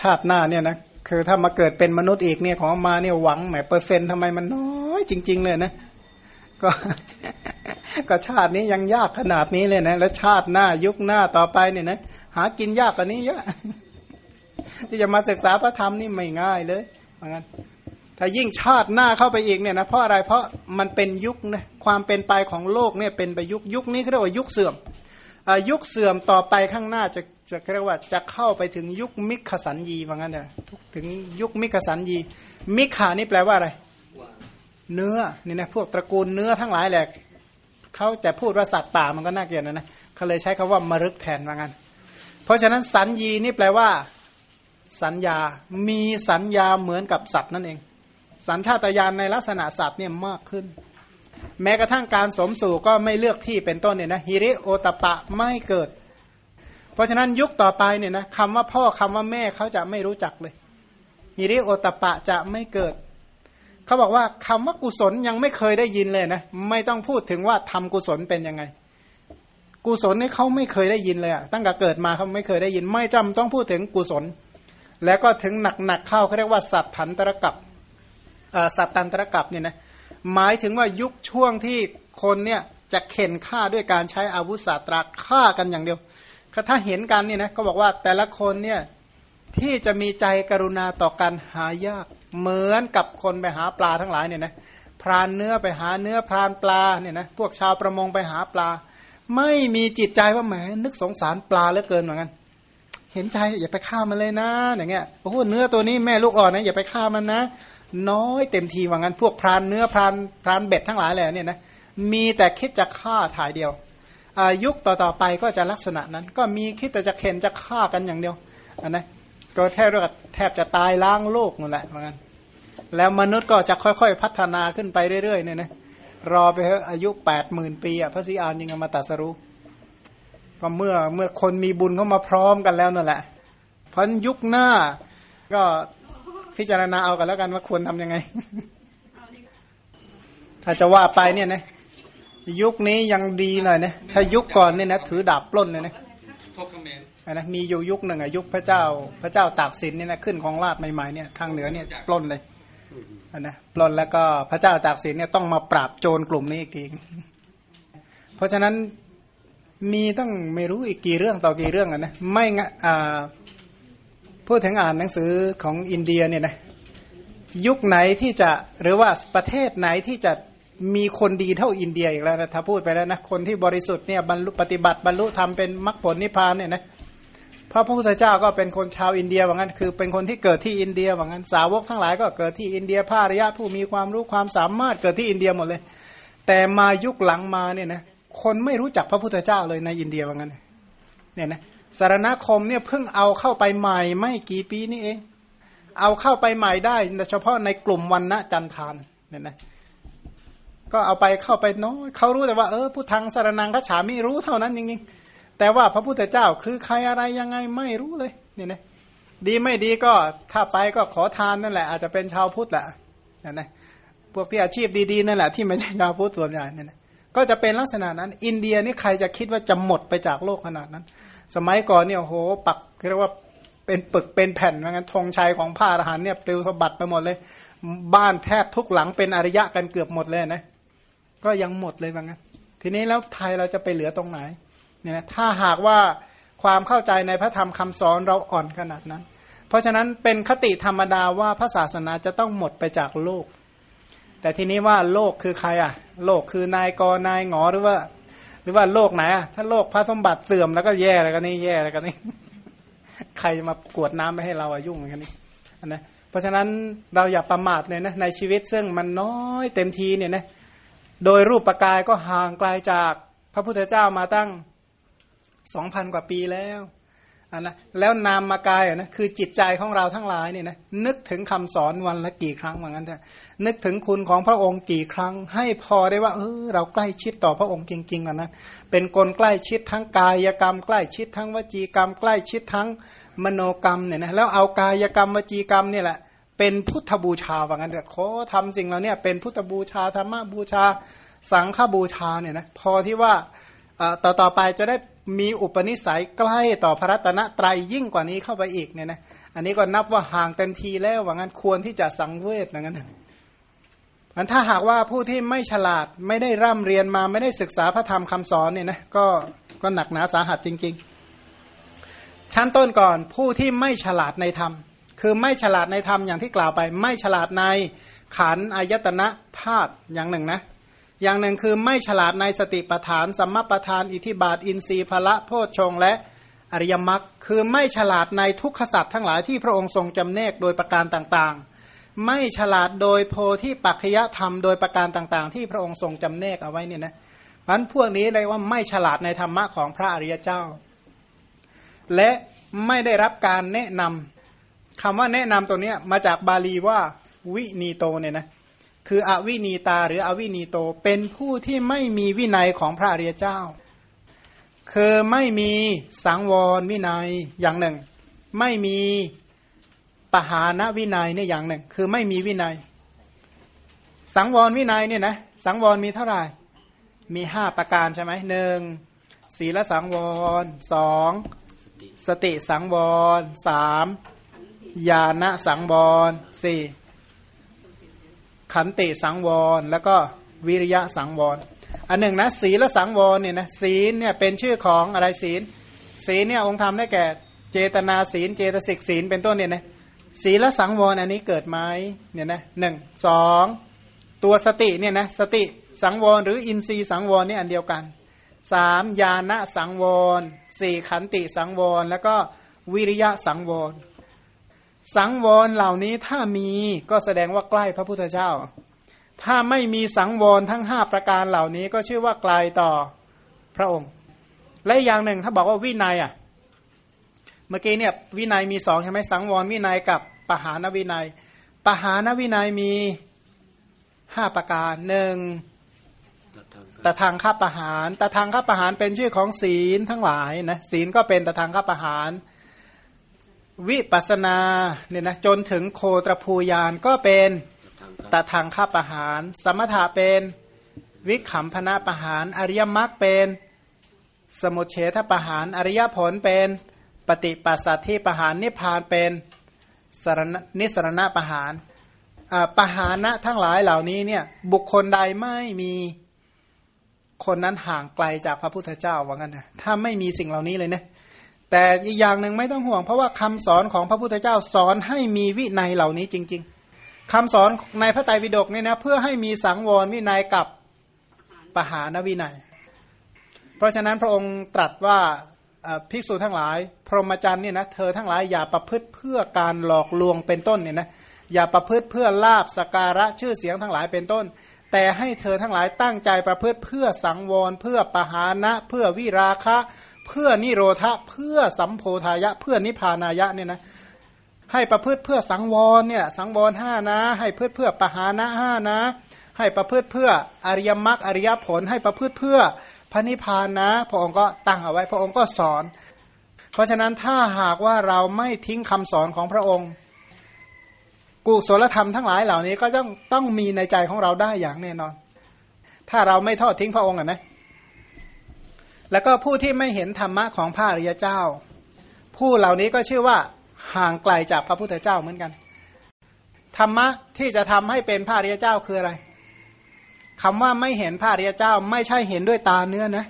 ชาติหน้าเนี่ยนะ คือถ้ามาเกิดเป็นมนุษย์อีกเนี่ยของมาเนี่ยหวังแหมเปอร์เซ็นต์ทำไมมันน้อยจริง ๆ เลยนะก็ก็ชาตินี้ยังยากขนาดนี้เลยนะ แล้วชาติหน้ายุคหน้าต่อไปเนี่ยนะหากินยากกว่านี้เยอะที่จะมาศึกษาพระธรรมนี่ไม่ง่ายเลยเหมือนกันถ้ายิ่งชาติหน้าเข้าไปอีกเนี่ยนะเพราะอะไรเพราะมันเป็นยุคนะความเป็นไปของโลกเนี่ยเป็นไปยุคยุคนี้เขาเรียกว่ายุคเสื่อม ยุคเสื่อมต่อไปข้างหน้าจะจะเรียกว่าจะเข้าไปถึงยุคมิขสันยีว่างั้นนะถึงยุคมิขสันยี มิขานี่แปลว่าอะไร เนื้อนี่นะพวกตระกูลเนื้อทั้งหลายแหละเขาจะพูดว่าสัตว์ป่ามันก็น่าเกลียดนะนะเขาเลยใช้คำว่ามรึกแทนว่างั้น เพราะฉะนั้นสัญญีนี่แปลว่า สัญญา มีสัญญาเหมือนกับสัตว์นั่นเอง สัญชาตญาณในลักษณะสัตว์เนี่ยมากขึ้น แม้กระทั่งการสมสู่ก็ไม่เลือกที่เป็นต้นเนี่ยนะฮิริโอตปะไม่เกิด เพราะฉะนั้นยุคต่อไปเนี่ยนะคำว่าพ่อคำว่าแม่เขาจะไม่รู้จักเลยฮิริโอตปะจะไม่เกิด เขาบอกว่าคำว่ากุศลยังไม่เคยได้ยินเลยนะไม่ต้องพูดถึงว่าทำกุศลเป็นยังไง กุศลนี่เขาไม่เคยได้ยินเลยอะตั้งแต่เกิดมาเขาไม่เคยได้ยิน ไม่จำต้องพูดถึงกุศล แล้วก็ถึงหนักๆเข้าเขาเรียกว่าสัตถันตรกับสัตตันตรกับเนี่ยนะ หมายถึงว่ายุคช่วงที่คนเนี่ยจะเข็นฆ่าด้วยการใช้อาวุธศาสตราฆ่ากันอย่างเดียวถ้าเห็นกันเนี่ยนะก็บอกว่าแต่ละคนเนี่ยที่จะมีใจกรุณาต่อกันหายากเหมือนกับคนไปหาปลาทั้งหลายเนี่ยนะพรานเนื้อไปหาเนื้อพรานปลาเนี่ยนะพวกชาวประมงไปหาปลา ไม่มีจิตใจว่าแหมนึกสงสารปลาเหลือเกินเหมือนกันเห็นใจอย่าไปฆ่ามันเลยนะอย่างเงี้ยโอ้โหเนื้อตัวนี้แม่ลูกอ่อนนะอย่าไปฆ่ามันนะ น้อยเต็มทีว่างั้นพวกพรานเนื้อพรานพรานเบ็ดทั้งหลายแหละเนี่ยนะมีแต่คิดจะฆ่าถ่ายเดียวยุคต่อๆไปก็จะลักษณะนั้น ก็มีคิดแต่จะเข็นจะฆ่ากันอย่างเดียวอันนะก็แทบแทบจะตายล้างโลกนั่นแหละเหมือนกันแล้วมนุษย์ก็จะค่อยๆ พัฒนาขึ้นไปเรื่อยๆเนี่ยนะรอไปถอะอายุแปดหมื่นปีอะพระศรีอานยังมาตัดสรู้ก็เมื่อเมื่อคนมีบุญเข้ามาพร้อมกันแล้วนั่นแหละ เพราะยุคหน้าก็ พิจารณาเอากันแล้วกันว่าควรทํำยังไง ถ้าจะว่าไปเนี่ยนะยุคนี้ยังดีหน่อยนะถ้ายุคก่อนเนี่ยนะถือดาบปล้นเลยนะนะมีอยู่ยุคหนึ่งอะยุคพระเจ้า พระเจ้าตากสินเนี่ยนะขึ้นของราชใหม่ๆเนี่ยทางเหนือเนี่ยปล้นเลยนะปล้นแล้วก็พระเจ้าตากสินเนี่ยต้องมาปราบโจรกลุ่มนี้อีกทีเพราะฉะนั้นมีต้องไม่รู้อีกกี่เรื่องต่อกี่เรื่องอะนะไม่อ่า พูดถึงอ่านหนังสือของอินเดียเนี่ยนะยุคไหนที่จะหรือว่าประเทศไหนที่จะมีคนดีเท่าอินเดียอีกแล้วนะถ้าพูดไปแล้วนะคนที่บริสุทธิ์เนี่ยบรรลุปฏิบัติบรรลุธรรมเป็นมรรคผลนิพพานเนี่ยนะพระพุทธเจ้าก็เป็นคนชาวอินเดียว่างั้น คือเป็นคนที่เกิดที่อินเดียว่างั้นสาวกทั้งหลายก็เกิดที่อินเดียพระอริยะผู้มีความรู้ความสามารถเกิดที่อินเดียหมดเลย แต่มายุคหลังมาเนี่ยนะคนไม่รู้จักพระพุทธเจ้าเลยในอินเดียว่างั้น เนี่ยนะสารณคมเนี่ยเพิ่งเอาเข้าไปใหม่ไม่กี่ปีนี่เอง เอาเข้าไปใหม่ได้เฉพาะในกลุ่มวันณะจันทานเนี่ยนะก็เอาไปเข้าไปน้อยเขารู้แต่ว่าเออผู้ทางสารนังขฉามิรู้เท่านั้นจริงๆแต่ว่าพระพุทธเจ้าคือใครอะไรยังไงไม่รู้เลยเนี่ยนะดีไม่ดีก็ถ้าไปก็ขอทานนั่นแหละ อาจจะเป็นชาวพุทธแหละนะนะพวกที่อาชีพดีๆนั่นแหละที่ไม่ใช่ชาวพุทธส่วนใหญ่เนี่ยนะ ก็จะเป็นลักษณะนั้น อินเดียนี่ใครจะคิดว่าจะหมดไปจากโลกขนาดนั้น สมัยก่อนเนี่ยโหปักเรียกว่าเป็นปึกเป็นแผ่นว่างั้นธงชัยของผ้าอรหันเนี่ยปลิวสะบัดไปหมดเลย บ้านแทบทุกหลังเป็นอริยะกันเกือบหมดเลยนะก็ยังหมดเลยว่างั้น ทีนี้แล้วไทยเราจะไปเหลือตรงไหนเนี่ยนะถ้าหากว่าความเข้าใจในพระธรรมคำสอนเราอ่อนขนาดนั้น เพราะฉะนั้นเป็นคติธรรมดาว่าพระศาสนาจะต้องหมดไปจากโลก แต่ทีนี้ว่าโลกคือใครอะ โลกคือนายกนายงอหรือว่า หรือว่าโลกไหนอะถ้าโลกพระสมบัติเสื่อมแล้วก็แย่แล้วก็นี่แย่แล้วก็นี่ใครมากวดน้ำไม่ให้เราอายุ่งกันนี่นะเพราะฉะนั้นเราอย่าประมาทเลยนะในชีวิตซึ่งมันน้อยเต็มทีเนี่ยนะโดยรูปประกายก็ห่างไกลาจากพระพุทธเจ้ามาตั้งสองพันกว่าปีแล้ว อันนะแล้วนามมากายนะคือจิตใจของเราทั้งหลายเนี่ยนะนึกถึงคำสอนวันละกี่ครั้งเหมือนกันเถอะนึกถึงคุณของพระองค์กี่ครั้ง ให้พอได้ว่าเออเราใกล้ชิดต่อพระองค์จริงๆกันนะเป็นคนใกล้ชิดทั้งกายกรรม ใกล้ชิดทั้งวจีกรรม ใกล้ชิดทั้งมโนกรรมเนี่ยนะแล้วเอากายกรรมวจีกรรมเนี่ยแหละเป็นพุทธบูชาว่างั้นเถอะขอทำสิ่งเหล่านี้เป็นพุทธบูชาธรรมบูชาสังฆบูชาเนี่ยนะพอที่ว่าต่อต่อไปจะได้ มีอุปนิสัยใกล้ต่อพระรัตนตรัยยิ่งกว่านี้เข้าไปอีกเนี่ยนะอันนี้ก็นับว่าห่างเต็มทีแล้วว่างั้นควรที่จะสังเวชอย่างนั้นอันถ้าหากว่าผู้ที่ไม่ฉลาดไม่ได้ร่ำเรียนมาไม่ได้ศึกษาพระธรรมคำสอนเนี่ยนะก็ก็หนักหนาสาหัสจริง ๆ ชั้นต้นก่อนผู้ที่ไม่ฉลาดในธรรม คือไม่ฉลาดในธรรมอย่างที่กล่าวไป ไม่ฉลาดในขันอายตนะธาตุอย่างหนึ่งนะ อย่างหนึ่งคือไม่ฉลาดในสติปัฏฐานสัมมาปัฏฐาน อิทิบาท อินทรีย์พละโพชฌงและอริยมรรคคือไม่ฉลาดในทุกขสัตว์ทั้งหลายที่พระองค์ทรงจำแนกโดยประการต่างๆ ไม่ฉลาดโดยโพธิปัจขยธรรมโดยประการต่างๆ ที่พระองค์ทรงจำแนกเอาไว้เนี่ยนะมันพวกนี้เลยว่าไม่ฉลาดในธรรมะของพระอริยเจ้า และไม่ได้รับการแนะนำคำว่าแนะนำตัวนี้มาจากบาลีว่าวินีโตเนี่ยนะ คืออวินีตาหรืออวินีโตเป็นผู้ที่ไม่มีวินัยของพระอริยเจ้า คือไม่มีสังวรวินัยอย่างหนึ่ง ไม่มีปหานวินัยเนี่ยอย่างหนึ่ง คือไม่มีวินัย สังวรวินัยเนี่ยนะสังวรมีเท่าไหร่ มีห้าประการใช่ไหมหนึ่งศีลสังวรสองสติสังวรสามญาณสังวรสี่ ขันติสังวร แล้วก็วิริยะสังวร อันหนึ่งนะศีลสังวรเนี่ยนะศีลเนี่ยเป็นชื่อของอะไรศีล ศีลเนี่ยองค์ธรรมได้แก่เจตนาศีล เจตสิกศีลเป็นต้นเนี่ยนะศีลสังวรอันนี้เกิดไหมเนี่ยนะหนึ่งสองตัวสติเนี่ยนะสติสังวรหรืออินทรีย์สังวรนี่อันเดียวกันสามญาณสังวรสี่ขันติสังวร แล้วก็วิริยะสังวร สังวรเหล่านี้ถ้ามีก็แสดงว่าใกล้พระพุทธเจ้า ถ้าไม่มีสังวรทั้งห้าประการเหล่านี้ก็ชื่อว่าไกลต่อพระองค์ และอย่างหนึ่งถ้าบอกว่าวินัยอะ เมื่อกี้เนี่ยวินัยมีสองใช่ไหมสังวรวินัยกับปหานวินัย ปหานวินัยมีห้าประการหนึ่งตทางข้าประหารตทางข้าประหารเป็นชื่อของศีลทั้งหลายนะศีลก็เป็นตทางข้าประหาร วิปัสนาเนี่ยนะจนถึงโคตรภูยานก็เป็นตทางข้าประหาร สมถะเป็นวิขำพนะประหาร อริยมรรคเป็น สมุเฉทประหาร อริยผลเป็นปฏิปัสสัตที่ประหารนิพพานเป็นสรณนิสรณะประหารประหานะทั้งหลายเหล่านี้เนี่ยบุคคลใดไม่มีคนนั้นห่างไกลจากพระพุทธเจ้าว่างั้นนะถ้าไม่มีสิ่งเหล่านี้เลยเนะ แต่อีกอย่างหนึ่งไม่ต้องห่วง เพราะว่าคำสอนของพระพุทธเจ้าสอนให้มีวินัยเหล่านี้จริง ๆคำสอนในพระไตรปิฎกเนี่ยนะเพื่อให้มีสังวรวินัยกับปหานวินัย เพราะฉะนั้นพระองค์ตรัสว่าภิกษุทั้งหลาย พรหมจรรย์เนี่ยนะเธอทั้งหลายอย่าประพฤติเพื่อการหลอกลวงเป็นต้นเนี่ยนะอย่าประพฤติเพื่อลาบสการะชื่อเสียงทั้งหลายเป็นต้น แต่ให้เธอทั้งหลายตั้งใจประพฤติเพื่อสังวรเพื่อปหานะ เพื่อวิราคะ เพื่อนิโรธะเพื่อสัมโพธายะ เพื่อนิพานายะเนี่ยนะให้ประพฤติเพื่อสังวรเนี่ยสังวรห้านะ ให้เพื่อเพื่อปหานะห้านะ ให้ประพฤติเพื่ออริยมรรคอริยผล ให้ประพฤติเพื่อพระนิพพานนะ พระองค์ก็ตั้งเอาไว้พระองค์ก็สอน เพราะฉะนั้นถ้าหากว่าเราไม่ทิ้งคำสอนของพระองค์ กุศลธรรมทั้งหลายเหล่านี้ก็ต้องต้องมีในใจของเราได้อย่างแน่นอน ถ้าเราไม่ทอดทิ้งพระองค์อะนะ แล้วก็ผู้ที่ไม่เห็นธรรมะของพระอริยเจ้า ผู้เหล่านี้ก็ชื่อว่าห่างไกลจากพระพุทธเจ้าเหมือนกัน ธรรมะที่จะทำให้เป็นพระอริยเจ้าคืออะไรคำว่าไม่เห็นพระอริยเจ้า ไม่ใช่เห็นด้วยตาเนื้อนะ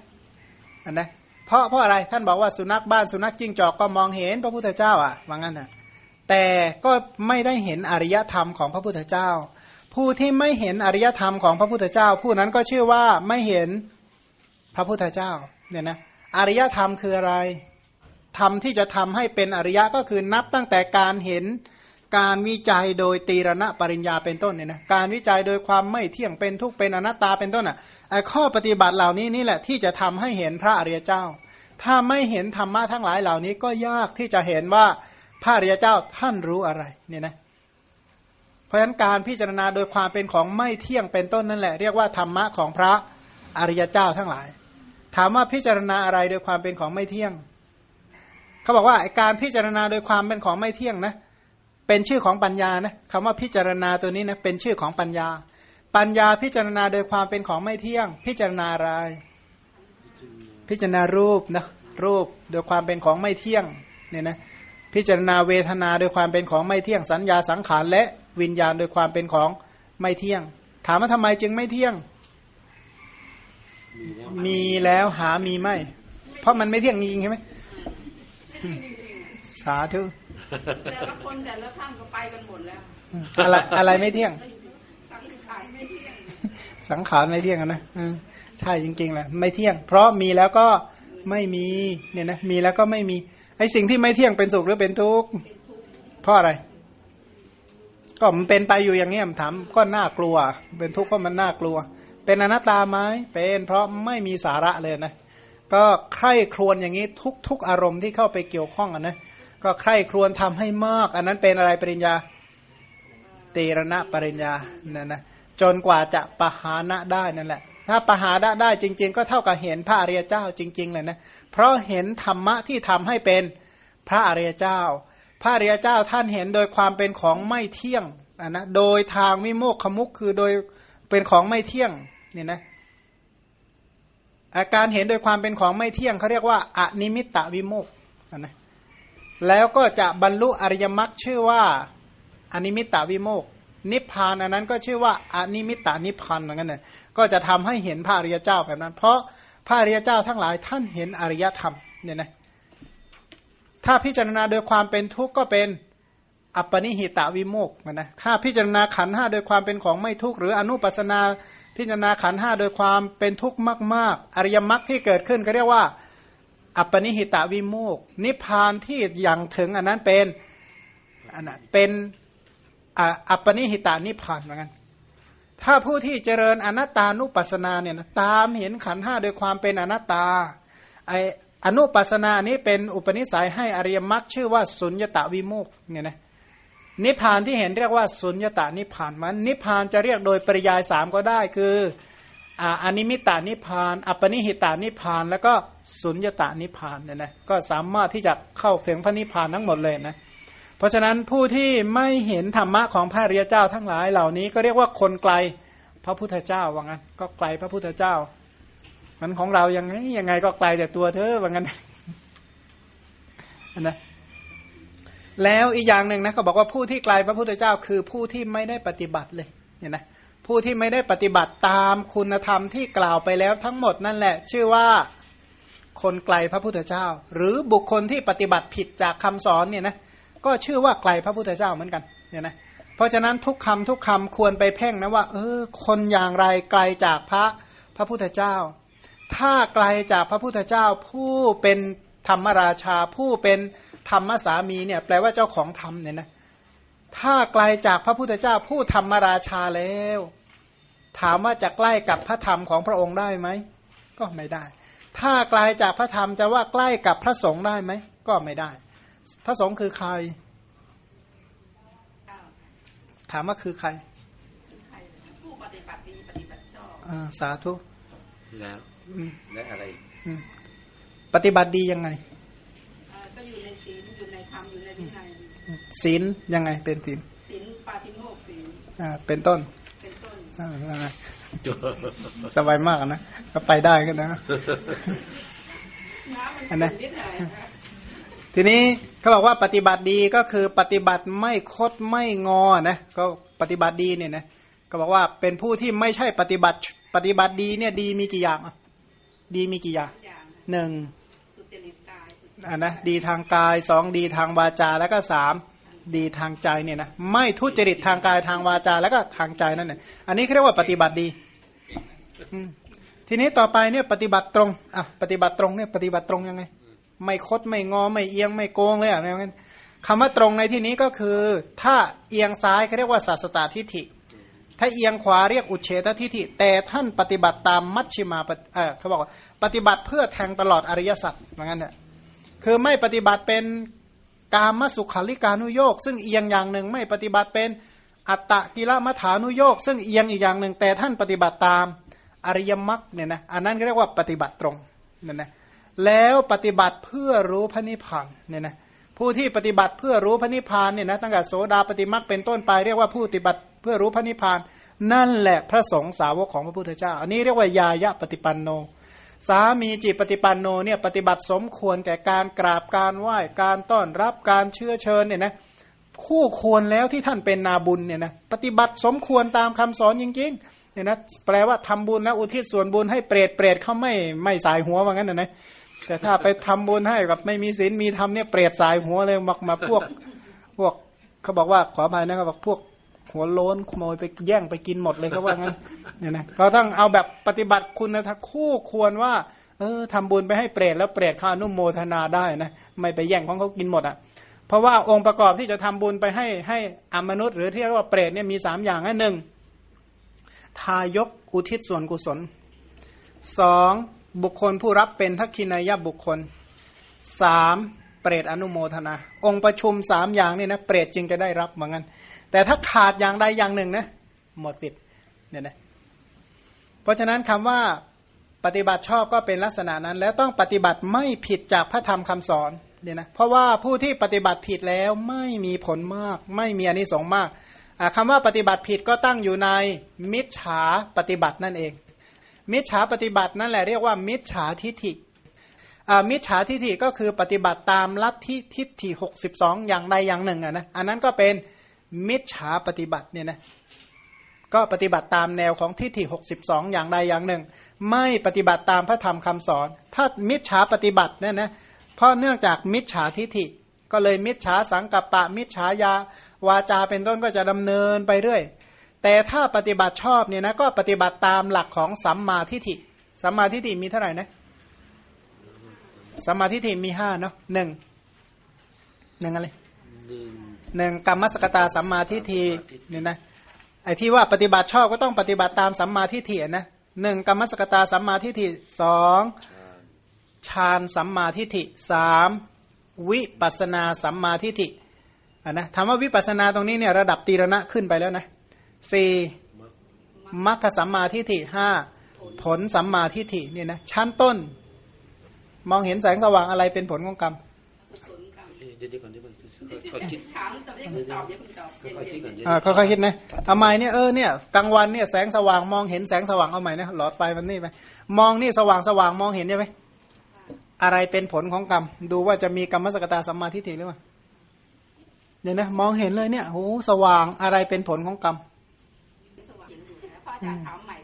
นนะเพราะเพราะอะไรท่านบอกว่าสุนัขบ้านสุนัขจิ้งจอกก็มองเห็นพระพุทธเจ้าอะว่างั้นนะแต่ก็ไม่ได้เห็นอริยธรรมของพระพุทธเจ้า ผู้ที่ไม่เห็นอริยธรรมของพระพุทธเจ้า ผู้นั้นก็ชื่อว่าไม่เห็นพระพุทธเจ้า เนี่ยนะอริยธรรมคืออะไรธรรมที่จะทำให้เป็นอริยะก็คือนับตั้งแต่การเห็นการวิจัยโดยตีรณะปริญญาเป็นต้นเนี่ยนะการวิจัยโดยความไม่เที่ยงเป็นทุกข์เป็นอนัตตาเป็นต้นอะไอข้อปฏิบัติเหล่านี้นี่แหละที่จะทำให้เห็นพระอริยเจ้า ถ้าไม่เห็นธรรมะทั้งหลายเหล่านี้ก็ยากที่จะเห็นว่าพระอริยเจ้าท่านรู้อะไรเนี่ยนะเพราะฉะนั้นการพิจารณาโดยความเป็นของไม่เที่ยงเป็นต้นนั่นแหละ เรียกว่าธรรมะของพระอริยเจ้าทั้งหลาย ถามว่าพิจารณาอะไรโดยความเป็นของไม่เที่ยง เขาบอกว่าการพิจารณาโดยความเป็นของไม่เที่ยงนะ เป็นชื่อของปัญญานะคำว่าพิจารณาตัวนี้นะเป็นชื่อของปัญญา ปัญญาพิจารณาโดยความเป็นของไม่เที่ยง พิจารณาอะไร พิจารณารูปนะรูปโดยความเป็นของไม่เที่ยงเนี่ยนะพิจารณาเวทนาโดยความเป็นของไม่เที่ยง สัญญาสังขารและวิญญาณโดยความเป็นของไม่เที่ยง ถามว่าทำไมจึงไม่เที่ยง มีแล้วหามีไม่ เพราะมันไม่เที่ยงจริงใช่ไหมสาธุแต่ละคนแต่ละท่านก็ไปกันหมดแล้ว อะไรอะไรไม่เที่ยง สังขารไม่เที่ยง สังขารไม่เที่ยงอะนะอืมใช่จริงๆแหละไม่เที่ยง เพราะมีแล้วก็ไม่มีเนี่ยนะมีแล้วก็ไม่มีไอ้สิ่งที่ไม่เที่ยงเป็นสุขหรือเป็นทุกข์เพราะอะไร ก็มันเป็นไปอยู่อย่างเงี้ยถามก็น่ากลัว เป็นทุกข์เพราะมันน่ากลัว เป็นอนัตตาไหมเป็นเพราะไม่มีสาระเลยนะ ก็ใคร่ครวญอย่างนี้ทุกทุกอารมณ์ที่เข้าไปเกี่ยวข้องอะนะ ก็ใคร่ครวญทำให้มาก อันนั้นเป็นอะไรปริญญาเตรณะปริญญาเนี่ยนะจนกว่าจะปหานะได้นั่นแหละ ถ้าปหานะได้จริง ๆ ก็เท่ากับเห็นพระอริยเจ้าจริง ๆ เลยนะ เพราะเห็นธรรมะที่ทำให้เป็นพระอริยเจ้า พระอริยเจ้าท่านเห็นโดยความเป็นของไม่เที่ยงอะนะ โดยทางวิโมกขมุขคือโดยเป็นของไม่เที่ยง เนี่ยนะอาการเห็นโดยความเป็นของไม่เที่ยงเขาเรียกว่าอนิมิตตวิโมกนะแล้วก็จะบรรลุอริยมรรคชื่อว่าอนิมิตตวิโมกนิพพานอันนั้นก็ชื่อว่าอนิมิตตานิพพานเหมือนกันเนี่ยก็จะทำให้เห็นพระอริยเจ้าแบบนั้น เพราะพระอริยเจ้าทั้งหลายท่านเห็นอริยธรรมเนี่ยนะถ้าพิจารณาโดยความเป็นทุกข์ก็เป็นอัปปนิหิตาวิโมกนะถ้าพิจารณาขันห้าโดยความเป็นของไม่ทุกข์หรืออนุปัสนา พิจารณาขันห้าโดยความเป็นทุกข์มาก ๆ อริยมรรคที่เกิดขึ้นก็เรียกว่า อัปปนิหิตาวิโมกนิพพานที่อย่างถึงอันนั้นเป็นอันนั้นเป็นอัปปนิหิตานิพพานเหมือนกันถ้าผู้ที่เจริญอนัตตานุปัสสนาเนี่ยนะตามเห็นขันห้าโดยความเป็นอนัตตาไออนุปัสสนานี้เป็นอุปนิสัยให้อริยมรรคชื่อว่าสุญญตาวิโมกเนี่ยนะ นิพพานที่เห็นเรียกว่าสุญญตานิพพานมัน นิพพานจะเรียกโดยปริยายสามก็ได้คืออานิมิตานิพพาน อัปนิหิตานิพพาน แล้วก็สุญญตานิพพานเนี่ยนะก็สามารถที่จะเข้าถึงพระนิพพานทั้งหมดเลยนะเพราะฉะนั้นผู้ที่ไม่เห็นธรรมะของพระริยเจ้าทั้งหลายเหล่านี้ก็เรียกว่าคนไกลพระพุทธเจ้าว่างั้น ก็ไกลพระพุทธเจ้า มันของเรายังไงยังไงก็ไกลแต่ตัวเธอว่างั้นนะ แล้วอีกอย่างหนึ่งนะเขาบอกว่าผู้ที่ไกลพระพุทธเจ้าคือผู้ที่ไม่ได้ปฏิบัติเลยเนี่ยนะผู้ที่ไม่ได้ปฏิบัติตามคุณธรรมที่กล่าวไปแล้วทั้งหมดนั่นแหละ ชื่อว่าคนไกลพระพุทธเจ้า หรือบุคคลที่ปฏิบัติผิดจากคำสอนเนี่ยนะก็ชื่อว่าไกลพระพุทธเจ้าเหมือนกันเนี่ยนะเพราะฉะนั้นทุกคำทุกคำควรไปเพ่งนะว่า เออ คนอย่างไรไกลจากพระพระพุทธเจ้า ถ้าไกลจากพระพุทธเจ้าผู้เป็นธรรมราชาผู้เป็น ธรรมสามีเนี่ยแปลว่าเจ้าของธรรมเนี่ยนะถ้าไกลจากพระพุทธเจ้าผู้ธรรมราชาแล้ว ถามว่าจะใกล้กับพระธรรมของพระองค์ได้ไหมก็ไม่ได้ ถ้าไกลจากพระธรรมจะว่าใกล้กับพระสงฆ์ได้ไหมก็ไม่ได้ พระสงฆ์คือใคร ถามว่าคือใครผู้ปฏิบัติดีปฏิบัติชอบอ่าสาธุแล้วอืมและอะไรอืมปฏิบัติดียังไง เอ่อเป็น อยู่ในศีลอยู่ในธรรมอยู่ในวินัย ศีลยังไงเป็นศีลศีลปาติโมกข์ศีลอ่าเป็นต้นเป็นต้นอ่ายังไงสบายมากนะก็ไปได้กันนะน้ำมันอันนั้นขุ่นิดหน่อยนะทีนี้เขาบอกว่าปฏิบัติดีก็คือปฏิบัติไม่คดไม่งอนะก็ปฏิบัติดีเนี่ยนะก็บอกว่าเป็นผู้ที่ไม่ใช่ปฏิบัติปฏิบัติดีเนี่ยดีมีกี่อย่างอะดีมีกี่อย่างอย่างนะหนึ่งสุจริตกายสุจริตอะนะดีทางกายสองดีทางวาจาแล้วก็สาม ดีทางใจเนี่ยนะไม่ทุจริตทางกายทางวาจาแล้วก็ทางใจนั่นแหละอันนี้เขาเรียกว่าปฏิบัติดีทีนี้ต่อไปเนี่ยปฏิบัติตรงอะปฏิบัติตรงเนี่ยปฏิบัติตรงยังไง ไม่คดไม่งอไม่เอียงไม่โกงเลยอะนะงั้นคำว่าตรงในที่นี้ก็คือ ถ้าเอียงซ้ายเขาเรียกว่าศาสตาทิฏฐิ ถ้าเอียงขวาเรียกอุเฉตทิฏฐิ แต่ท่านปฏิบัติตามมัชชิมาปฏิเออเขาบอกว่าปฏิบัติเพื่อแทงตลอดอริยสัจเหมือนกันเนี่ยคือไม่ปฏิบัติเป็น กามสุขาริการนุโยกซึ่งเอียงอย่างหนึ่งไม่ปฏิบัติเป็นอัตตกิลมัฐานุโยกซึ่งเอียงอีกอย่างหนึ่ง แต่ท่านปฏิบัติตามอริยมรรคเนี่ยนะอันนั้นเรียกว่าปฏิบัติตรงเนี่ยนะแล้วปฏิบัติเพื่อรู้พระนิพพานเนี่ยนะผู้ที่ปฏิบัติเพื่อรู้พระนิพพานเนี่ยนะตั้งแต่โสดาปฏิมรรคเป็นต้นไปเรียกว่าผู้ปฏิบัติเพื่อรู้พระนิพพาน นั่นแหละพระสงฆ์สาวกของพระพุทธเจ้า อันนี้เรียกว่ายายะปฏิปันโน สามีจิตปฏิปันโนเนี่ยปฏิบัติสมควรแก่การกราบการไหว้การต้อนรับการเชื่อเชิญเนี่ยนะคู่ควรแล้วที่ท่านเป็นนาบุญเนี่ยนะปฏิบัติสมควรตามคำสอนจริงๆเนี่ยนะแปลว่าทำบุญนะอุทิศส่วนบุญให้เปรตเปรตเขาไม่ไม่สายหัวว่างั้นนะนะแต่ถ้าไปทำบุญให้กับไม่มีศีลมีธรรมเนี่ยเปรตสายหัวเลยมามาพวกพวกเขาบอกว่าขออภัยนะครับบอกพวก หัวโล้นขโมยไปแย่งไปกินหมดเลยเขาว่างั้นเนี่ยนะเราต้องเอาแบบปฏิบัติคุณธรรมคู่ควรว่า เออทำบุญไปให้เปรตแล้วเปรตเขานุโมทนาได้นะไม่ไปแย่งของเขากินหมดอะ เพราะว่าองค์ประกอบที่จะทำบุญไปให้ให้อมนุษย์ หรือที่เรียกว่าเปรตเนี่ยมีสามอย่างนะหนึ่งทายกอุทิศส่วนกุศลสองบุคคลผู้รับเป็นทักขินายบุคคลสามเปรตอนุโมทนา องค์ประชุมสามอย่างนี่นะเปรตจึงจะได้รับเหมือนกัน แต่ถ้าขาดอย่างใดอย่างหนึ่งนะหมดสิทธิ์เนี่ยนะเพราะฉะนั้นคำว่าปฏิบัติชอบก็เป็นลักษณะนั้น แล้วต้องปฏิบัติไม่ผิดจากพระธรรมคำสอนเนี่ยนะเพราะว่าผู้ที่ปฏิบัติผิดแล้วไม่มีผลมาก ไม่มีอนิสงส์มากอ่าคำว่าปฏิบัติผิดก็ตั้งอยู่ในมิจฉาปฏิบัตินั่นเอง มิจฉาปฏิบัตินั่นแหละเรียกว่า มิจฉาทิฏฐิมิจฉาทิฏฐิก็คือปฏิบัติตามลัทธิทิฏฐิหกสิบสองอย่างใดอย่างหนึ่งอะนะอันนั้นก็เป็น มิจฉาปฏิบัติเนี่ยนะก็ปฏิบัติตามแนวของทิฏฐิหกสิบสองอย่างใดอย่างหนึ่ง ไม่ปฏิบัติตามพระธรรมคำสอน ถ้ามิจฉาปฏิบัติเนี่ยนะเพราะเนื่องจากมิจฉาทิฏฐิ ก็เลยมิจฉาสังกัปปะ มิจฉายาวาจาเป็นต้นก็จะดำเนินไปเรื่อย แต่ถ้าปฏิบัติชอบเนี่ยนะก็ปฏิบัติตามหลักของสัมมาทิฏฐิสัมมาทิฏฐิมีเท่าไหร่นะสัมมาทิฏฐิมีห้าเนาะหนึ่งหนึ่งอะไรหนึ่ง หนึ่งกรรมสกตาสัมมาทิฏฐิเนี่ยนะไอ้ที่ว่าปฏิบัติชอบก็ต้องปฏิบัติตามสัมมาทิฏฐินะหนึ่งกรรมสกตาสัมมาทิฏฐิสองฌานสัมมาทิฏฐิสามวิปัสนาสัมมาทิฏฐิอะนะถามว่าวิปัสสนาตรงนี้เนี่ยระดับตีรณะขึ้นไปแล้วนะสี่มัคคสัมมาทิฏฐิห้าผลสัมมาทิฏฐิเนี่ยนะชั้นต้น มองเห็นแสงสว่างอะไรเป็นผลของกรรม ผลกรรม เอ๊ะเดี๋ยวเดี๋ยวก่อนเดี๋ยวก่อนขอคิดถามแต่ไม่ตอบอย่าเพิ่งตอบขอคิดก่อนเดี๋ยวอ่าค่อยๆคิดนะเอาใหม่เนี่ยเออเนี่ยกลางวันเนี่ยแสงสว่างมองเห็นแสงสว่างเอาใหม่นะหลอดไฟมันนี่ไปมองนี่สว่างสว่างมองเห็นใช่ไหมอะไรเป็นผลของกรรม ดูว่าจะมีกรรมสกตาสัมมาทิฏฐิหรือเปล่าเนี่ยนะมองเห็นเลยเนี่ยโอ้สว่างอะไรเป็นผลของกรรมสว่างอยู่นะพระอาจารย์ถามใหม่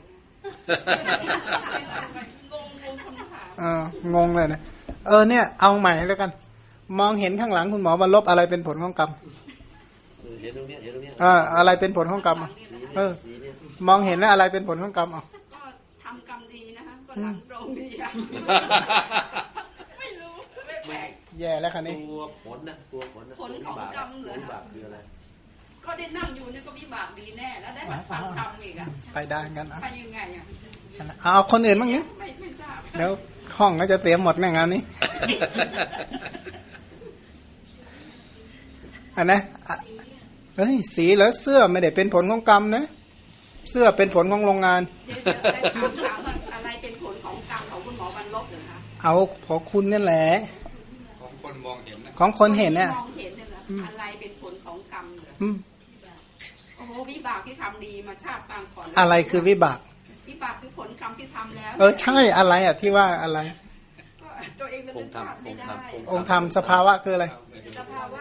งงงงคำถามเอองงเลยนะเออเนี่ย เอาใหม่แล้วกัน มองเห็นข้างหลังคุณหมอบรรลบอะไรเป็นผลของกรรมเออเห็นตรงเนี้ยเห็นตรงเนี้ยอ่าอะไรเป็นผลของกรรมอะเออสีเนี่ยมองเห็นแล้วอะไรเป็นผลของกรรมอะก็ทำกรรมดีนะคะก็หลังตรงดีอะไม่รู้ไม่แปลกแย่แล้วคันนี้ตัวผลนะตัวผลนะผลของกรรมเหรอผลบาปคืออะไรก็ได้นั่งอยู่เนี่ยก็วิบากดีแน่แล้วได้มาฟังธรรมอีกอะไปได้กันอะไปยังไงอะเอาคนอื่นบ้างเนี้ยไม่ไม่ทราบเดี๋ยวห้องก็จะเตรียมหมดแน่งานนี้ อันนะอะเฮ้ยสีแล้วเสื้อไม่ได้เป็นผลของกรรมนะ เสื้อเป็นผลของโรงงานเดี๋ยวจะได้ถามถามว่าอะไรเป็นผลของกรรมของคุณหมอบรรลบเหรอคะเอาขอคุณนั่นแหละ ของคนคนมองเห็นนะของคนเห็นเนี่ยมองเห็นเนี่ยนะอะไรเป็นผลของกรรมเหรออืมโอ้โหวิบากที่ทำดีมาชาติปางก่อนอะไรคือวิบากวิบากคือผลกรรมที่ทำแล้ว เออใช่อะไรอะที่ว่าอะไรก็ตัวเองนึกชาติไม่ได้องค์ธรรมสภาวะคืออะไรสภาวะ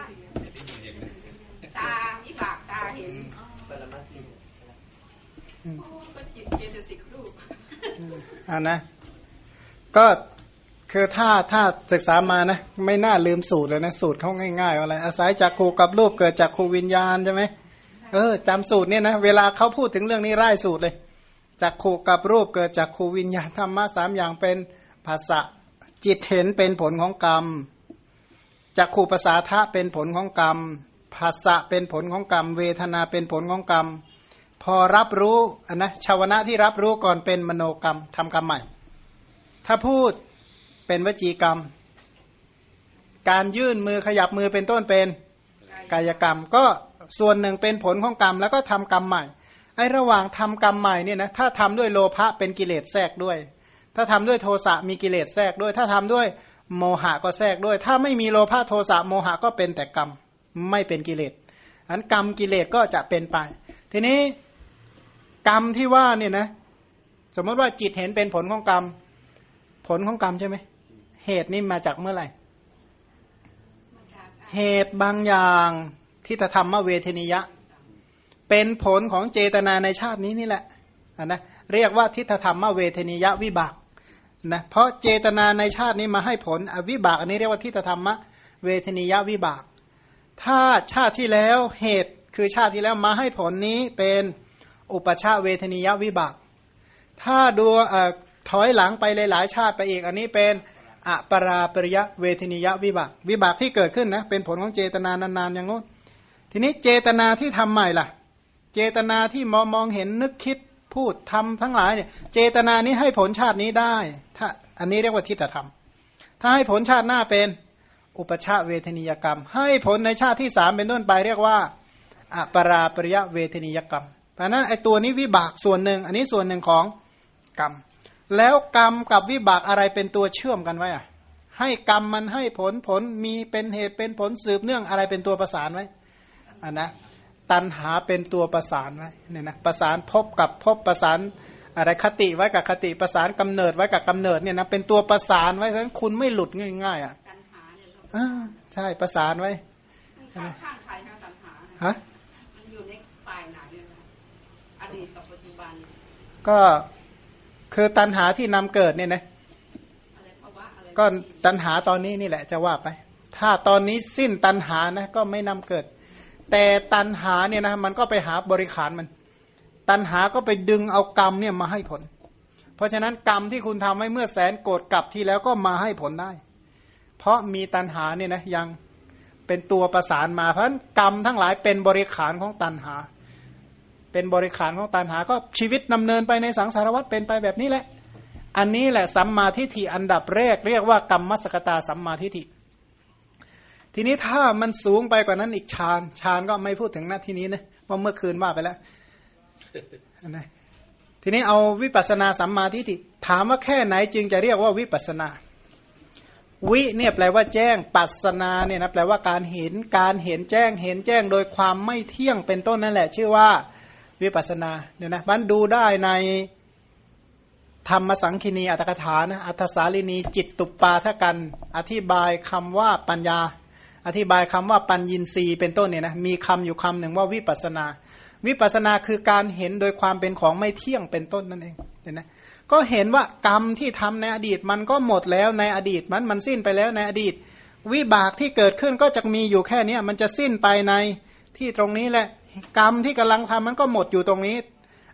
ตาวิบากตาเห็นโอ้ก็จิตเจตสิกรูปอ่านะ ก็คือถ้าถ้าศึกษามานะ ไม่น่าลืมสูตรเลยนะ สูตรเขาง่ายๆว่าอะไรอาศัยจากครูกับรูปเกิดจากครูวิญญาณใช่ไหมเออจำสูตรเนี่ยนะเวลาเขาพูดถึงเรื่องนี้ไล่สูตรเลยจากครูกับรูปเกิดจากครูวิญญาณธรรมะสามอย่างเป็นภาษะจิตเห็นเป็นผลของกรรมจากครูภาษาทะเป็นผลของกรรม ภาษะเป็นผลของกรรม เวทนาเป็นผลของกรรม พอรับรู้นนะชาวนะที่รับรู้ก่อนเป็นมโนกรรมทำกรรมใหม่ ถ้าพูดเป็นวจีกรรม การยื่นมือขยับมือเป็นต้นเป็นกายกรรม ก็ส่วนหนึ่งเป็นผลของกรรม แล้วก็ทำกรรมใหม่ไอ้ระหว่างทำกรรมใหม่เนี่ยนะถ้าทำด้วยโลภะเป็นกิเลสแทรกด้วย ถ้าทำด้วยโทสะมีกิเลสแทรกด้วย ถ้าทำด้วยโมหะก็แทรกด้วย ถ้าไม่มีโลภะโทสะโมหะก็เป็นแต่กรรม ไม่เป็นกิเลสอันกรรมกิเลสก็จะเป็นไป ทีนี้กรรมที่ว่าเนี่ยนะ สมมติว่าจิตเห็นเป็นผลของกรรม ผลของกรรมใช่ไหมเหตุนี่มาจากเมื่อไหร่ เหตุบางอย่างที่ธรรมเวทนิยะ เป็นผลของเจตนาในชาตินี้นี่แหละอะนะเรียกว่าทิฏฐธรรมเวทนิยะวิบากนะเพราะเจตนาในชาตินี้มาให้ผลอวิบาก อันนี้เรียกว่าทิฏฐธรรมเวทนิยะวิบาก ถ้าชาติที่แล้วเหตุคือชาติที่แล้วมาให้ผลนี้เป็นอุปชาเวทนิยวิบาก ถ้าดูถอยหลังไปหลายๆชาติไปอีก อันนี้เป็นอปราปริยะเวทนิยวิบาก วิบากที่เกิดขึ้นนะเป็นผลของเจตนานานๆอย่างงู้นทีนี้เจตนาที่ทำใหม่ล่ะ เจตนาที่มองมองเห็นนึกคิดพูดทำทั้งหลายเนี่ย เจตนานี้ให้ผลชาตินี้ได้ ถ้าอันนี้เรียกว่าทิฏฐธรรม ถ้าให้ผลชาติหน้าเป็น อุปชาเวทนิยกรรม ให้ผลในชาติที่สามเป็นต้นไปเรียกว่าอปราปริยะเวทนิยกรรมเพราะนั้นไอตัวนี้วิบากส่วนหนึ่ง อันนี้ส่วนหนึ่งของกรรม แล้วกรรมกับวิบากอะไรเป็นตัวเชื่อมกันไว้อะให้กรรมมันให้ผลผลมีเป็นเหตุเป็นผลสืบเนื่องอะไรเป็นตัวประสานไว้อันนะตันหาเป็นตัวประสานไว้เนี่ยนะประสานพบกับพบประสานอะไรคติไว้กับคติประสานกำเนิดไว้กับกำเนิดเนี่ยนะเป็นตัวประสานไว้ฉะนั้นคุณไม่หลุดง่ายๆอะ อ่าใช่ประสานไว้ข้างข้างใครข้างตัณหาเนี่ยฮะมันอยู่ในฝ่ายไหนเนี่ยนะอดีตกับปัจจุบัน ก็คือตันหาที่นำเกิดเนี่ยนะอะไรภาวะอะไรก็ตันหาตอนนี้นี่แหละจะว่าไป ถ้าตอนนี้สิ้นตันหานะก็ไม่นำเกิด แต่ตันหาเนี่ยนะมันก็ไปหาบริขารมัน ตันหาก็ไปดึงเอากรรมเนี่ยมาให้ผล เพราะฉะนั้นกรรมที่คุณทำไว้เมื่อแสนโกรธกลับที่แล้วก็มาให้ผลได้ เพราะมีตันหาเนี่ยนะยังเป็นตัวประสานมาเพราะกรรมทั้งหลายเป็นบริขารของตันหา เป็นบริขารของตันหา ก็ชีวิตดำเนินไปในสังสารวัฏเป็นไปแบบนี้แหละ อันนี้แหละสัมมาทิฏฐิอันดับแรก เรียกว่ากรรมมสกตาสัมมาทิฏฐิทีนี้ถ้ามันสูงไปกว่านั้นอีกฌานฌานก็ไม่พูดถึงนะทีนี้นะเพราะเมื่อคืนว่าไปแล้วนะทีนี้เอาวิปัสสนาสัมมาทิฏฐิถามว่าแค่ไหนจึงจะเรียกว่าวิปัสสนา วิเนี่ยแปลว่าแจ้ง ปัสนาเนี่ยนะแปลว่าการเห็นการเห็นแจ้งเห็นแจ้งโดยความไม่เที่ยงเป็นต้นนั่นแหละ ชื่อว่าวิปัสนาเนี่ยนะมันดูได้ในธรรมสังคินีอัตถกถานะอัตถสาลินีจิตตุปปาทกัน อธิบายคำว่าปัญญา อธิบายคำว่าปัญญินรีเป็นต้นเนี่ยนะมีคำอยู่คำหนึ่งว่าวิปัสนา วิปัสนาคือการเห็นโดยความเป็นของไม่เที่ยงเป็นต้นนั่นเองเห็นไหม ก็เห็นว่ากรรมที่ทำในอดีตมันก็หมดแล้วในอดีตมันมันสิ้นไปแล้วในอดีต วิบากที่เกิดขึ้นก็จะมีอยู่แค่เนี้ยมันจะสิ้นไปในที่ตรงนี้แหละกรรมที่กำลังทำมันก็หมดอยู่ตรงนี้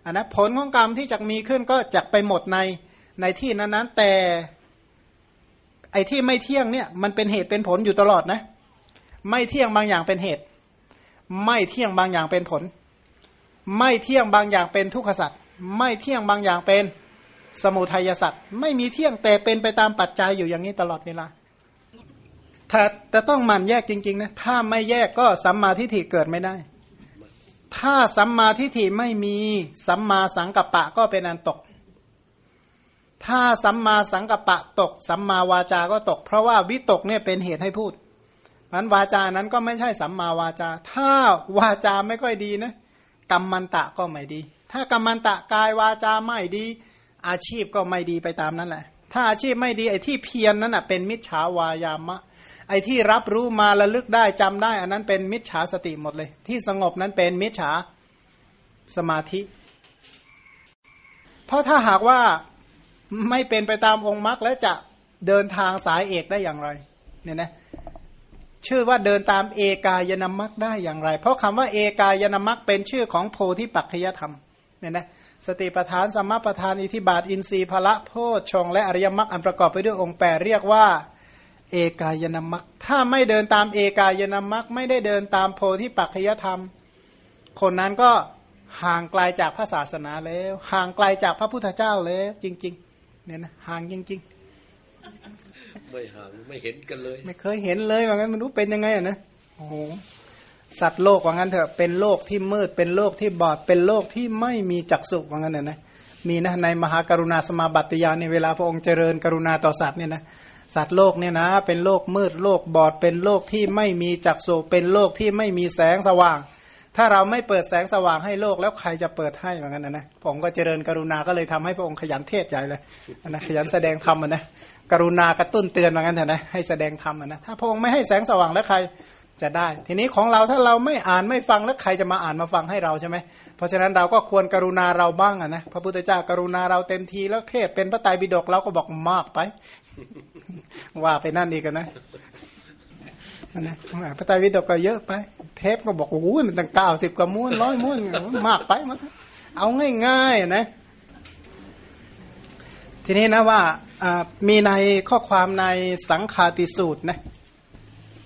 อันนะผลของกรรมที่จะมีขึ้นก็จะไปหมดในในที่นั้นๆแต่ไอ้ที่ไม่เที่ยงเนี่ยมันเป็นเหตุเป็นผลอยู่ตลอดนะ ไม่เที่ยงบางอย่างเป็นเหตุ ไม่เที่ยงบางอย่างเป็นผล ไม่เที่ยงบางอย่างเป็นทุกขสัตว์ไม่เที่ยงบางอย่างเป็น สมุทัยสัตว์ไม่มีเที่ยงแต่เป็นไปตามปัจจัยอยู่อย่างนี้ตลอดเวลาถ้าแต่ต้องมันแยกจริง ๆ นะ ถ้าไม่แยกก็สัมมาทิฏฐิเกิดไม่ได้ ถ้าสัมมาทิฏฐิไม่มีสัมมาสังกัปปะก็เป็นอันตก ถ้าสัมมาสังกัปปะตก สัมมาวาจาก็ตก เพราะว่าวิตกเนี่ยเป็นเหตุให้พูดมันวาจานั้นก็ไม่ใช่สัมมาวาจา ถ้าวาจาไม่ค่อยดีนะกรรมมันตะก็ไม่ดี ถ้ากรรมมันตะกายวาจาไม่ดี อาชีพก็ไม่ดีไปตามนั้นแหละ ถ้าอาชีพไม่ดีไอ้ที่เพียรนนั้นอะเป็นมิจฉาวายามะ ไอ้ที่รับรู้มาระลึกได้จำได้ อันนั้นเป็นมิจฉาสติหมดเลย ที่สงบนั้นเป็นมิจฉาสมาธิ เพราะถ้าหากว่าไม่เป็นไปตามองค์มรรคแล้วจะเดินทางสายเอกได้อย่างไร เนี่ยนะชื่อว่าเดินตามเอกายนามัคได้อย่างไร เพราะคำว่าเอกายนามัคเป็นชื่อของโพธิปัจขยธรรม เนี่ยนะสติปทานสมปทานอิทิบาทอินทรีย์พละโพชฌงและอริยมรรคอันประกอบไปด้วยองค์แปดเรียกว่าเอกายนามัคถ้าไม่เดินตามเอกายนามัคไม่ได้เดินตามโพธิปัจขยธรรม คนนั้นก็ห่างไกลาจากพระศาสนาแล้ว ห่างไกลาจากพระพุทธเจ้าแล้วจริง ๆ เนี่ยนะห่างจริง ๆ ไม่ห่างไม่เห็นกันเลย ไม่เคยเห็นเลยว่างั้นมันรู้เป็นยังไงอะนะโอ้โห สัตว์โลกว่างั้นเถอะเป็นโลกที่มืดเป็นโลกที่บอดเป็นโลกที่ไม่มีจักษุว่างั้นเนี่ยนะมีนะในมหากรุณาสมาบัติยาในเวลาพระองค์เจริญกรุณาต่อสัตว์เนี่ยนะสัตว์โลกเนี่ยนะเป็นโลกมืดโลกบอดเป็นโลกที่ไม่มีจักษุเป็นโลกที่ไม่มีแสงสว่าง ถ้าเราไม่เปิดแสงสว่างให้โลกแล้วใครจะเปิดให้เหมือนกันนะนะผมก็เจริญกรุณาก็เลยทำให้พระองค์ขยันเทศใหญ่เลยนะขยันแสดงธรรมนะกรุณากระตุ้นเตือนเหมือนกันเถอะนะให้แสดงธรรมนะถ้าพระองค์ไม่ให้แสงสว่างแล้วใคร จะได้ ทีนี้ของเราถ้าเราไม่อ่านไม่ฟังแล้วใครจะมาอ่านมาฟังให้เราใช่ไหมเพราะฉะนั้นเราก็ควรกรุณาเราบ้างนะพระพุทธเจ้ากรุณาเราเต็มทีแล้วเทศเป็นพระไตรปิฎกเราก็บอกมากไป ว่าไปนั่นอีกันะนะพระไตรปิฎกก็เยอะไป เทปก็บอกโอ้โหมันตั้งเก้าสิบกว่าม้วนร้อยม้วนมากไปมันเอาง่ายๆนะ ทีนี้นะว่ามีในข้อความในสังคาติสูตรนะ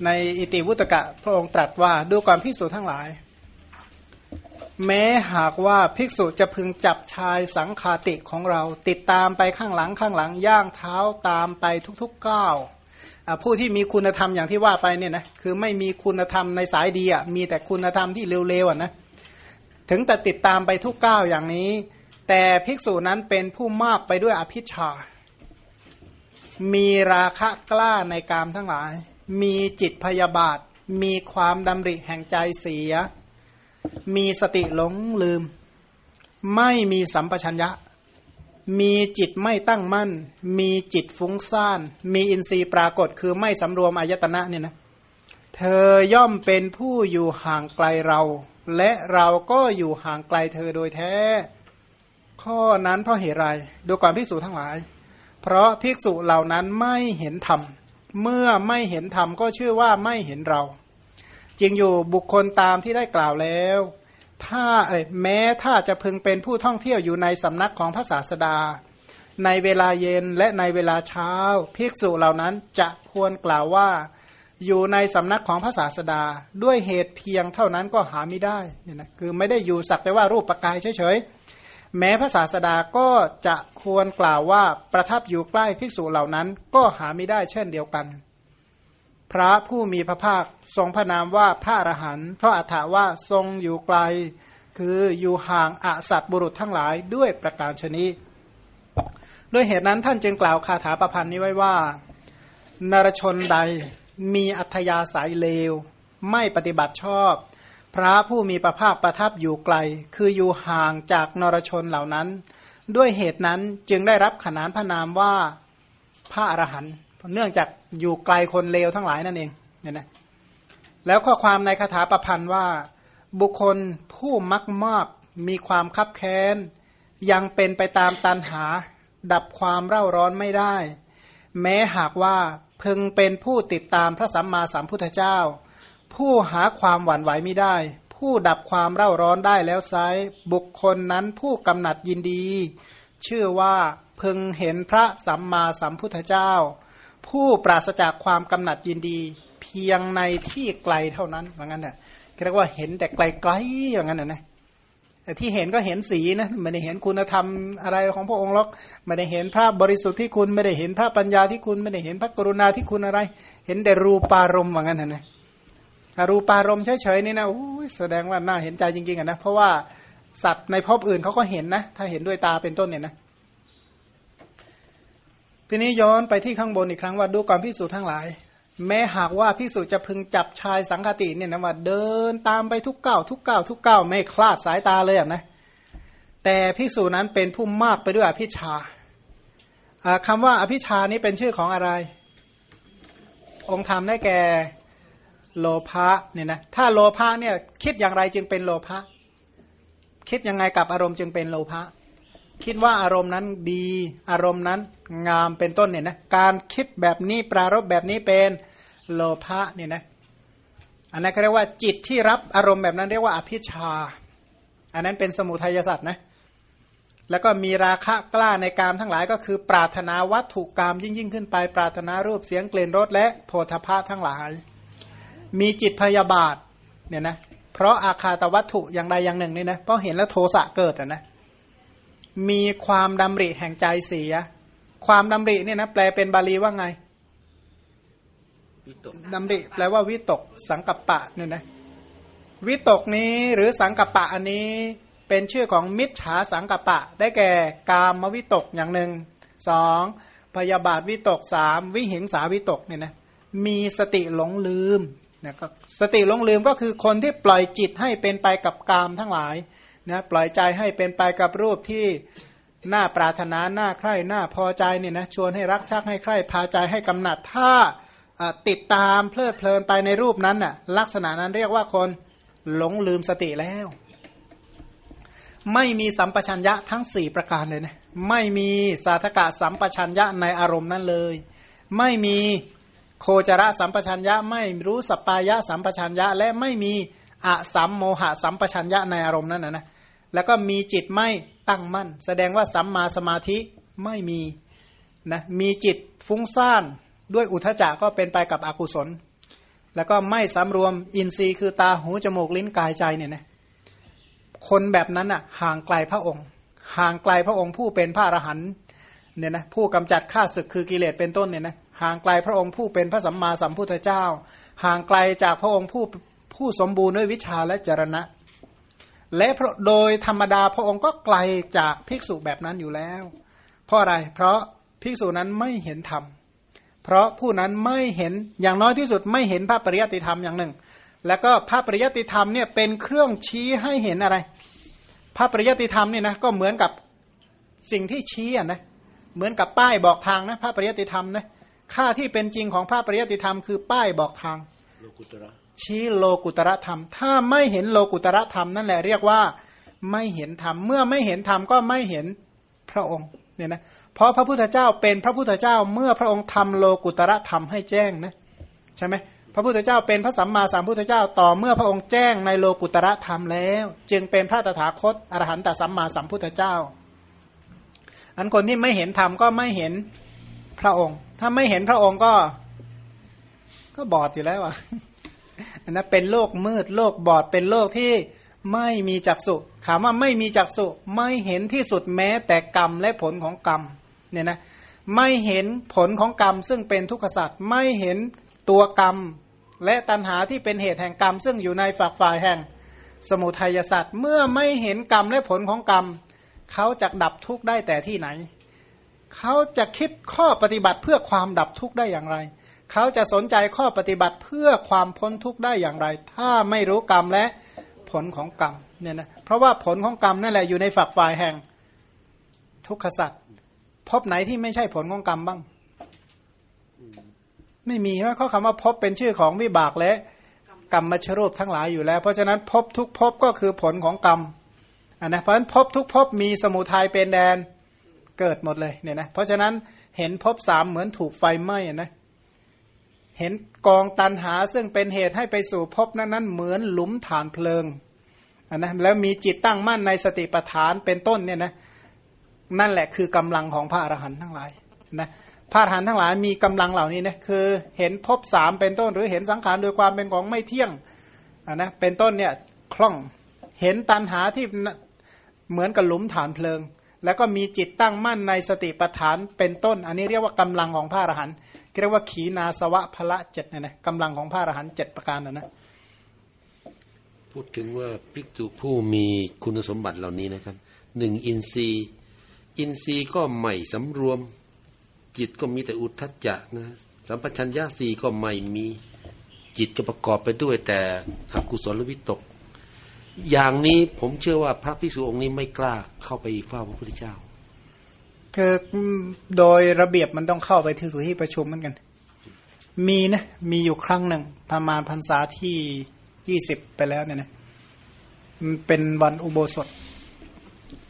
ในอิติวุตกะพระองค์ตรัสว่าดูความภิกษุทั้งหลาย แม้หากว่าภิกษุจะพึงจับชายสังคาติของเรา ติดตามไปข้างหลังข้างหลังย่างเท้าตามไปทุกๆก้าวผู้ที่มีคุณธรรมอย่างที่ว่าไปเนี่ยนะคือไม่มีคุณธรรมในสายดีอะมีแต่คุณธรรมที่เร็วๆอะนะถึงแต่ติดตามไปทุกก้าวอย่างนี้ แต่ภิกษุนั้นเป็นผู้มากไปด้วยอภิชามีราคะกล้าในกามทั้งหลาย มีจิตพยาบาท มีความดำริแห่งใจเสีย มีสติหลงลืม ไม่มีสัมปชัญญะ มีจิตไม่ตั้งมั่น มีจิตฟุ้งซ่าน มีอินทรีย์ปรากฏคือไม่สำรวมอายตนะเนี่ยนะ เธอย่อมเป็นผู้อยู่ห่างไกลเรา และเราก็อยู่ห่างไกลเธอโดยแท้ ข้อนั้นเพราะเหตุไรดูก่อนพิสูจทั้งหลาย เพราะภิกษุเหล่านั้นไม่เห็นธรรม เมื่อไม่เห็นธรรมก็ชื่อว่าไม่เห็นเรา จริงอยู่บุคคลตามที่ได้กล่าวแล้ว ถ้าแม้ถ้าจะพึงเป็นผู้ท่องเที่ยวอยู่ในสำนักของพระศาสดา ในเวลาเย็นและในเวลาเช้าภิกษุเหล่านั้นจะควรกล่าวว่าอยู่ในสำนักของพระศาสดาด้วยเหตุเพียงเท่านั้นก็หาไม่ได้เนี่ยนะคือไม่ได้อยู่สักแต่ว่ารูปประกายเฉยๆ แม้พระศาสดาก็จะควรกล่าวว่าประทับอยู่ใกล้ภิกษุเหล่านั้น ก็หาไม่ได้เช่นเดียวกัน พระผู้มีพระภาคทรงพระนามว่าพระอรหันต์เพราะอัฏฐาว่าทรงอยู่ไกล คืออยู่ห่างอสัตบุรุษทั้งหลายด้วยประการชนิดด้วยเหตุนั้นท่านจึงกล่าวคาถาประพันธ์นี้ไว้ว่า นรชนใดมีอัธยาศัยเลว ไม่ปฏิบัติชอบ พระผู้มีประภาคประทับอยู่ไกล คืออยู่ห่างจากนรชนเหล่านั้น ด้วยเหตุนั้นจึงได้รับขนานพระนามว่าพระอรหันต์เนื่องจากอยู่ไกลคนเลวทั้งหลายนั่นเองเนี่ยนะแล้วข้อความในคาถาประพันธ์ว่า บุคคลผู้มักมากมีความคับแค้น ยังเป็นไปตามตันหา ดับความเร่าร้อนไม่ได้ แม้หากว่าพึงเป็นผู้ติดตามพระสัมมาสัมพุทธเจ้า ผู้หาความหวั่นไหวไม่ได้ ผู้ดับความเร่าร้อนได้แล้วไซบุคคลนั้นผู้กำหนัดยินดี ชื่อว่าพึงเห็นพระสัมมาสัมพุทธเจ้า ผู้ปราศจากความกำหนัดยินดี เพียงในที่ไกลเท่านั้นว่างั้นเนี่ยเรียกว่าเห็นแต่ไกลๆอย่างนั้นนะแต่ที่เห็นก็เห็นสีนะไม่ได้เห็นคุณธรรมอะไรของพระองค์หรอกไม่ได้เห็นพระบริสุทธิ์ที่คุณไม่ได้เห็นพระปัญญาที่คุณไม่ได้เห็นพระกรุณาที่คุณอะไร เห็นแต่รูปารมณ์ว่างั้นนะ รูปารมณ์เฉยๆนี่นะแสดงว่าน่าเห็นใจจริงๆอะนะเพราะว่าสัตว์ในภพอื่นเขาก็เห็นนะ ถ้าเห็นด้วยตาเป็นต้นเนี่ยนะ ทีนี้ย้อนไปที่ข้างบนอีกครั้งว่าดูความพิสูจน์ทั้งหลาย แม้หากว่าพิสุจะพึงจับชายสังคติเนี่ยนะว่าเดินตามไปทุกเก้าทุกเก้าทุกเก้าไม่คลาดสายตาเลยอะนะแต่พิสูจนั้นเป็นผู้มากไปด้วยอภิชาอ่าคำว่าอภิชานี้เป็นชื่อของอะไร องค์ธรรมได้แก่ โลภะเนี่ยนะถ้าโลภะเนี่ยคิดอย่างไรจึงเป็นโลภะคิดยังไงกับอารมณ์จึงเป็นโลภะคิดว่าอารมณ์นั้นดีอารมณ์นั้นงามเป็นต้นเนี่ยนะการคิดแบบนี้ปรารบแบบนี้เป็นโลภะเนี่ยนะอันนั้นเขาเรียกว่าจิตที่รับอารมณ์แบบนั้นเรียกว่าอภิชา อันนั้นเป็นสมุทัยสัตว์นะแล้วก็มีราคะกล้าในกามทั้งหลายก็คือ ปรารถนาวัตถุกรรมยิ่งยิ่งขึ้นไป ปรารถนารูปเสียงกลิ่นรสและโพธพะทั้งหลาย มีจิตพยาบาทเนี่ยนะเพราะอาคาตวัตถุอย่างใดอย่างหนึ่งนี่นะเพราะเห็นแล้วโทสะเกิดอะนะมีความดำริแห่งใจเสีย ความดำริเนี่ยนะแปลเป็นบาลีว่าไงวิตกดำริแปลว่าวิตก สังกัปปะเนี่ยนะวิตกนี้หรือสังกัปปะอันนี้เป็นชื่อของมิจฉาสังกัปปะ ได้แก่กามวิตกอย่างหนึ่งสองพยาบาทวิตกสามวิหิงสาวิตกเนี่ยนะมีสติหลงลืม นะก็สติหลงลืมก็คือคนที่ปล่อยจิตให้เป็นไปกับกามทั้งหลายนะปล่อยใจให้เป็นไปกับรูปที่น่าปรารถนาน่าใคร่น่าพอใจเนี่ยนะชวนให้รักชักให้ใคร่พาใจให้กำหนัดถ้าติดตามเพลิดเพลินไปในรูปนั้นน่ะลักษณะนั้นเรียกว่าคนหลงลืมสติแล้ว ไม่มีสัมปชัญญะทั้งสี่ประการเลยนะไม่มีสาธกะสัมปชัญญะในอารมณ์นั้นเลย ไม่มี โคจรสัมปชัญญะไม่รู้สปปายะสัมปชัญญะ และไม่มีอะสัมโมหะสัมปชัญญะในอารมณ์นั้นนะนะแล้วก็มีจิตไม่ตั้งมั่น แสดงว่าสัมมาสมาธิไม่มีนะมีจิตฟุ้งซ่านด้วยอุทจจะก็เป็นไปกับอกุศล แล้วก็ไม่สำรวมอินทรีย์คือตาหูจมูกลิ้นกายใจเนี่ยนะคนแบบนั้นอะห่างไกลพระองค์ ห่างไกลพระองค์ผู้เป็นพระอรหันต์เนี่ยนะผู้กำจัดข้าศึกคือกิเลสเป็นต้นเนี่ยนะ ห่างไกลพระองค์ผู้เป็นพระสัมมาสัมพุทธเจ้า ห่างไกลจากพระองค์ผู้ผู้สมบูรณ์ด้วยวิชาและจรณะ และโดยธรรมดาพระองค์ก็ไกลจากภิกษุแบบนั้นอยู่แล้ว เพราะอะไร เพราะภิกษุนั้นไม่เห็นธรรม เพราะผู้นั้นไม่เห็นอย่างน้อยที่สุดไม่เห็นพระปริยติธรรมอย่างหนึ่ง แล้วก็พระปริยติธรรมเนี่ยเป็นเครื่องชี้ให้เห็นอะไร พระปริยติธรรมเนี่ยนะก็เหมือนกับสิ่งที่ชี้อะนะ เหมือนกับป้ายบอกทางนะพระปริยติธรรมนะ ค่าที่เป็นจริงของพระปริยัติธรรมคือป้ายบอกทางโลกุตระชี้โลกุตระธรรม ถ้าไม่เห็นโลกุตระธรรมนั่นแหละเรียกว่าไม่เห็นธรรม เมื่อไม่เห็นธรรมก็ไม่เห็นพระองค์เนี่ยนะเพราะพระพุทธเจ้าเป็นพระพุทธเจ้าเมื่อพระองค์ทำโลกุตระธรรมให้แจ้งนะใช่ไหมพระพุทธเจ้าเป็นพระสัมมาสัมพุทธเจ้าต่อเมื่อพระองค์แจ้งในโลกุตระธรรมแล้ว จึงเป็นพระตถาคตอรหันตสัมมาสัมพุทธเจ้า อันคนที่ไม่เห็นธรรมก็ไม่เห็น พระองค์ ถ้าไม่เห็นพระองค์ก็ ก็บอดอยู่แล้วอะอันนั้นเป็นโลกมืดโลกบอดเป็นโลกที่ไม่มีจักษุถามว่าไม่มีจักษุไม่เห็นที่สุดแม้แต่กรรมและผลของกรรมเนี่ยนะไม่เห็นผลของกรรม ซึ่งเป็นทุกขสัตว์ไม่เห็นตัวกรรม และตัณหาที่เป็นเหตุแห่งกรรม ซึ่งอยู่ในฝักฝ่ายแห่งสมุทัยสัตว์เมื่อไม่เห็นกรรมและผลของกรรม เขาจะดับทุกข์ได้แต่ที่ไหน เขาจะคิดข้อปฏิบัติเพื่อความดับทุกข์ได้อย่างไร เขาจะสนใจข้อปฏิบัติเพื่อความพ้นทุกข์ได้อย่างไร ถ้าไม่รู้กรรมและผลของกรรมเนี่ยนะเพราะว่าผลของกรรมนั่นแหละอยู่ในฝักฝ่ายแห่งทุกขสัตว์พบไหนที่ไม่ใช่ผลของกรรมบ้าง ไม่มีเพราะเขาคำว่าพบเป็นชื่อของวิบากและกรรมมชรูปทั้งหลายอยู่แล้ว เพราะฉะนั้นพบทุกพบก็คือผลของกรรมอันนะเพราะฉะนั้นพบทุกพบมีสมุทัยเป็นแดน เกิดหมดเลยเนี่ยนะเพราะฉะนั้นเห็นพบสามเหมือนถูกไฟไหม้นะเห็นกองตันหาซึ่งเป็นเหตุให้ไปสู่ภพนั้นนั้นเหมือนหลุมฐานเพลิงอันนะแล้วมีจิตตั้งมั่นในสติปัฏฐานเป็นต้นเนี่ยนะนั่นแหละคือกำลังของพระอรหันต์ทั้งหลายนะพระอรหันต์ทั้งหลายมีกำลังเหล่านี้นะคือเห็นภพสามเป็นต้น หรือเห็นสังขารโดยความเป็นของไม่เที่ยงอันนะเป็นต้นเนี่ยคล่องเห็นตันหาที่เหมือนกับหลุมฐานเพลิง แล้วก็มีจิตตั้งมั่นในสติปัฏฐานเป็นต้น อันนี้เรียกว่ากำลังของพระอรหันต์เรียกว่าขีนาสวะพละเจ็ดเนี่ยนะกำลังของพระอรหันต์เจ็ดประการนะนะพูดถึงว่าภิกษุผู้มีคุณสมบัติเหล่านี้นะครับหนึ่งอินทรีย์ อินทรีย์ก็ไม่สำรวม จิตก็มีแต่อุทธัจจะนะสัมปชัญญะสี่ก็ไม่มีจิตก็ประกอบไปด้วยแต่อกุศลวิตก อย่างนี้ผมเชื่อว่าพระภิกษุองค์นี้ไม่กล้าเข้าไปเฝ้าพระพุทธเจ้าคือโดยระเบียบมันต้องเข้าไปที่สู่ที่ประชุมเหมือนกัน มีนะมีอยู่ครั้งหนึ่งประมาณพรรษาที่ยี่สิบไปแล้วเนี่ยนะมันเป็นวันอุโบสถ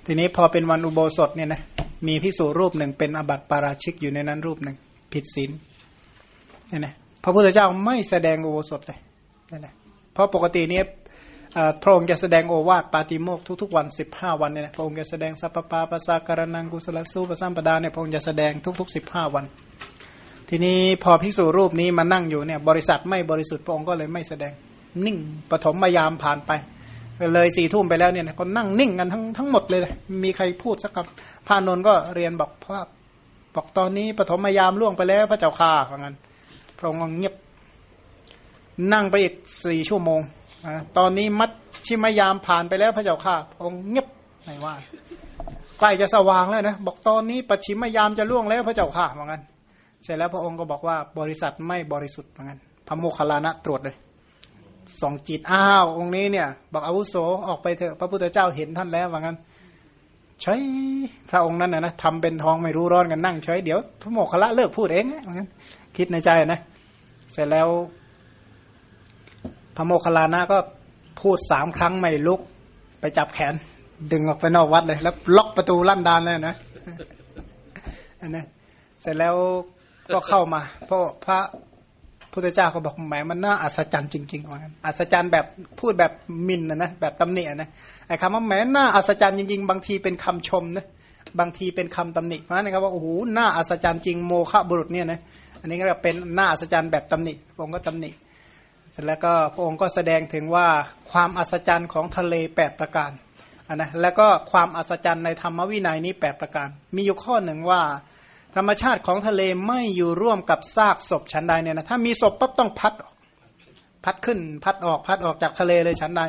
ทีนี้พอเป็นวันอุโบสถเนี่ยนะมีพิสูรรูปหนึ่งเป็นอบัติปาราชิกอยู่ในนั้นรูปหนึ่งผิดศีลเนี่ยนะพระพุทธเจ้าไม่แสดงอุโบสถเลยเนี่ยนะเพราะปกติเนี่ย พระองค์จะแสดงโอวาทปาติโมกทุกๆวันสิบห้าวันเนี่ยนะพระองค์จะแสดงสัพพปาปสาการนังกุศลสู้ปะสัมปดาเนี่ยพระองค์จะแสดงทุกๆสิบห้าวัน ทีนี้พอภิกษุรูปนี้มานั่งอยู่เนี่ยบริษัทไม่บริสุทธิ์พระองค์ก็เลยไม่แสดงนิ่งปฐมมายามผ่านไป เลยสี่ทุ่มไปแล้วเนี่ยนะก็นั่งนิ่งกันทั้งทั้งหมดเลยมีใครพูดสักคำพระนนท์ก็เรียนบอกพระบอกตอนนี้ปฐมมายามล่วงไปแล้วพระเจ้าค่าว่างั้นพระองค์เงียบนั่งไปอีกสี่ชั่วโมง ตอนนี้มัดชิมยามผ่านไปแล้วพระเจ้าค่าพระองค์เงียบไม่ว่า ใกล้จะสว่างแล้วนะบอกตอนนี้ปัจฉิมยามจะล่วงแล้วพระเจ้าค่าว่างั้นเสร็จแล้วพระองค์ก็บอกว่าบริษัทไม่บริสุทธิ์ว่างั้นพระโมคคัลลานะตรวจเลยสองจิตอ้าวองค์นี้เนี่ย บอกอาวุโสออกไปเถอะพระพุทธเจ้าเห็นท่านแล้วว่างั้นใช้พระองค์นั้นนะนะทำเป็นทองไม่รู้ร้อนกันนั่งใช้เดี๋ยวพระโมคคัลละเลิกพูดเองนะว่างั้นคิดในใจนะเสร็จแล้ว ระโมคคัลลานะก็พูดสามครั้งไม่ลุก ไปจับแขน ดึงออกไปนอกวัดเลย แล้วล็อกประตูลั่นดานเลยนะอันนี้เสร็จแล้วก็เข้ามาเพราะพระพุทธเจ้าก็บอกแหมมันน่าอัศจรรย์จริงๆว่างั้นอัศจรรย์แบบพูดแบบมินนะนะแบบตำหนินะไอ้คำว่าแหมน่าอัศจรรย์จริงๆ บางทีเป็นคำชมนะบางทีเป็นคำตำหนิเพราะฉะนั้นครับว่าโอ้โหน่าอัศจรรย์จริงโมฆะบุรุษเนี่ยนะอันนี้ก็เป็นน่าอัศจรรย์แบบตำหนิพระองค์ก็ตำหนิ เสร็จแล้วก็พระองค์ก็แสดงถึงว่าความอัศจรรย์ของทะเลแปดประการนนะแล้วก็ความอัศจรรย์ในธรรมวินัยนี้แปดประการ มีอยู่ข้อหนึ่งว่า ธรรมชาติของทะเลไม่อยู่ร่วมกับซากศพชั้นใดเนี่ยนะถ้ามีศพปั๊บต้องพัดออกพัดขึ้นพัดออกพัดออกจากทะเลเลยชั้นใด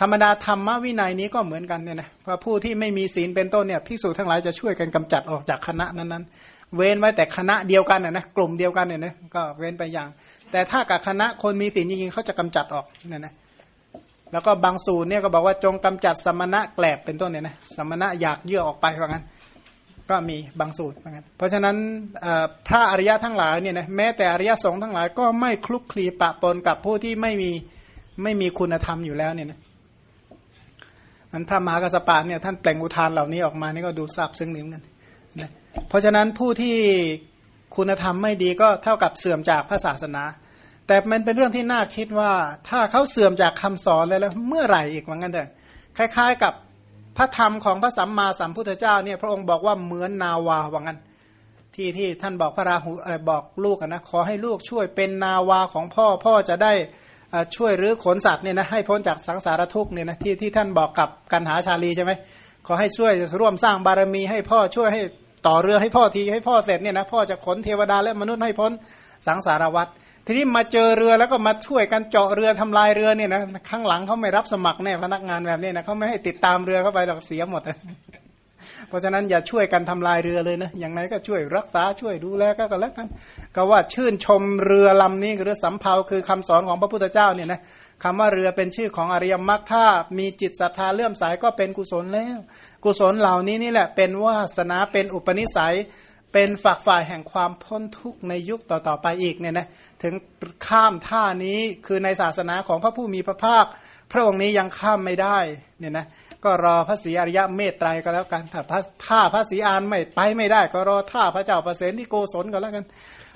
ธรรมดาธรรมวินัยนี้ก็เหมือนกันเนี่ยนะว่าผู้ที่ไม่มีศีลเป็นต้นเนี่ยภิกษุทั้งหลายจะช่วยกันกำจัดออกจากคณะนั้นๆ เว้นไว้แต่คณะเดียวกันนะนะกลุ่มเดียวกันเนี่ยนะก็เว้นไปอย่าง แต่ถ้ากับคณะคนมีศีลจริงๆเขาจะกำจัดออกเนี่ยนะแล้วก็บางสูตรเนี่ยก็บอกว่าจงกำจัดสมณะแกลบเป็นต้นเนี่ยนะสมณะอยากเยื่อออกไปว่างั้น ก็มีบางสูตรเหมือนกันเพราะฉะนั้นพระอริยะทั้งหลายเนี่ยนะแม้แต่อริยสงฆ์ทั้งหลายก็ไม่คลุกคลีปะปนกับผู้ที่ไม่มีไม่มีคุณธรรมอยู่แล้วเนี่ยนะมันพระมหากัสสปะเนี่ยท่านเปลงอุทานเหล่านี้ออกมานี่ก็ดูซาบซึ้งนิ่มกัน เพราะฉะนั้นผู้ที่คุณธรรมไม่ดีก็เท่ากับเสื่อมจากพระศาสนา แต่มันเป็นเรื่องที่น่าคิดว่า ถ้าเขาเสื่อมจากคำสอนเลยแล้ว เมื่อไหร่อีกว่างั้นเถอะคล้าย ๆ กับพระธรรมของพระสัมมาสัมพุทธเจ้าเนี่ยพระองค์บอกว่าเหมือนนาวาว่างั้นที่ที่ท่านบอกพระราหูบอกลูกนะขอให้ลูกช่วยเป็นนาวาของพ่อพ่อจะได้ช่วยรื้อขนสัตว์เนี่ยนะให้พ้นจากสังสารทุกข์เนี่ยนะที่ที่ท่านบอกกับกันหาชาลีใช่ไหมขอให้ช่วยร่วมสร้างบารมีให้พ่อช่วยให้ ต่อเรือให้พ่อทีให้พ่อเสร็จเนี่ยนะพ่อจะขนเทวดาและมนุษย์ให้พ้นสังสารวัฏทีนี้มาเจอเรือแล้วก็มาช่วยกันเจาะเรือทำลายเรือเนี่ยนะข้างหลังเขาไม่รับสมัครแน่พนักงานแบบนี้นะเขาไม่ให้ติดตามเรือเข้าไปหรอกเสียหมด เพราะฉะนั้นอย่าช่วยกันทำลายเรือเลยนะอย่างไรก็ช่วยรักษาช่วยดูแลก็กแล้วกันก็ว่าชื่นชมเรือลำนี้เรือสำเภาคือคำสอนของพระพุทธเจ้าเนี่ยนะคำว่าเรือเป็นชื่อของอริยมรรคถ้ามีจิตศรัทธาเลื่อมใสก็เป็นกุศลแล้ว กุศลเหล่านี้นี่แหละเป็นวาสนาเป็นอุปนิสัย เป็นฝักฝ่ายแห่งความพ้นทุกข์ในยุคต่อๆไปอีกเนี่ยนะถึงข้ามท่านี้คือในศาสนาของพระผู้มีพระภาค พระองค์นี้ยังข้ามไม่ได้เนี่ยนะก็รอพระศรีอริยะเมตไตรก็แล้วกันถ้าพระท่าพระศรีอานไม่ไปไม่ได้ ก็รอท่าพระเจ้าประเสนที่โกศลก็แล้วกัน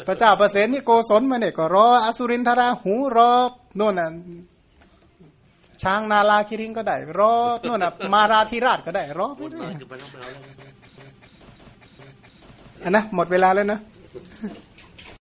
พระเจ้าประเสนที่โกศลมาเนี่ยก็รออสุรินทราหูรอโน่นน่ะ ช้างนาลาคิริงก็ได้รอโน่นน่ะมาราธิราชก็ได้รอไปเรื่อยอันนะหมดเวลาแล้วนะ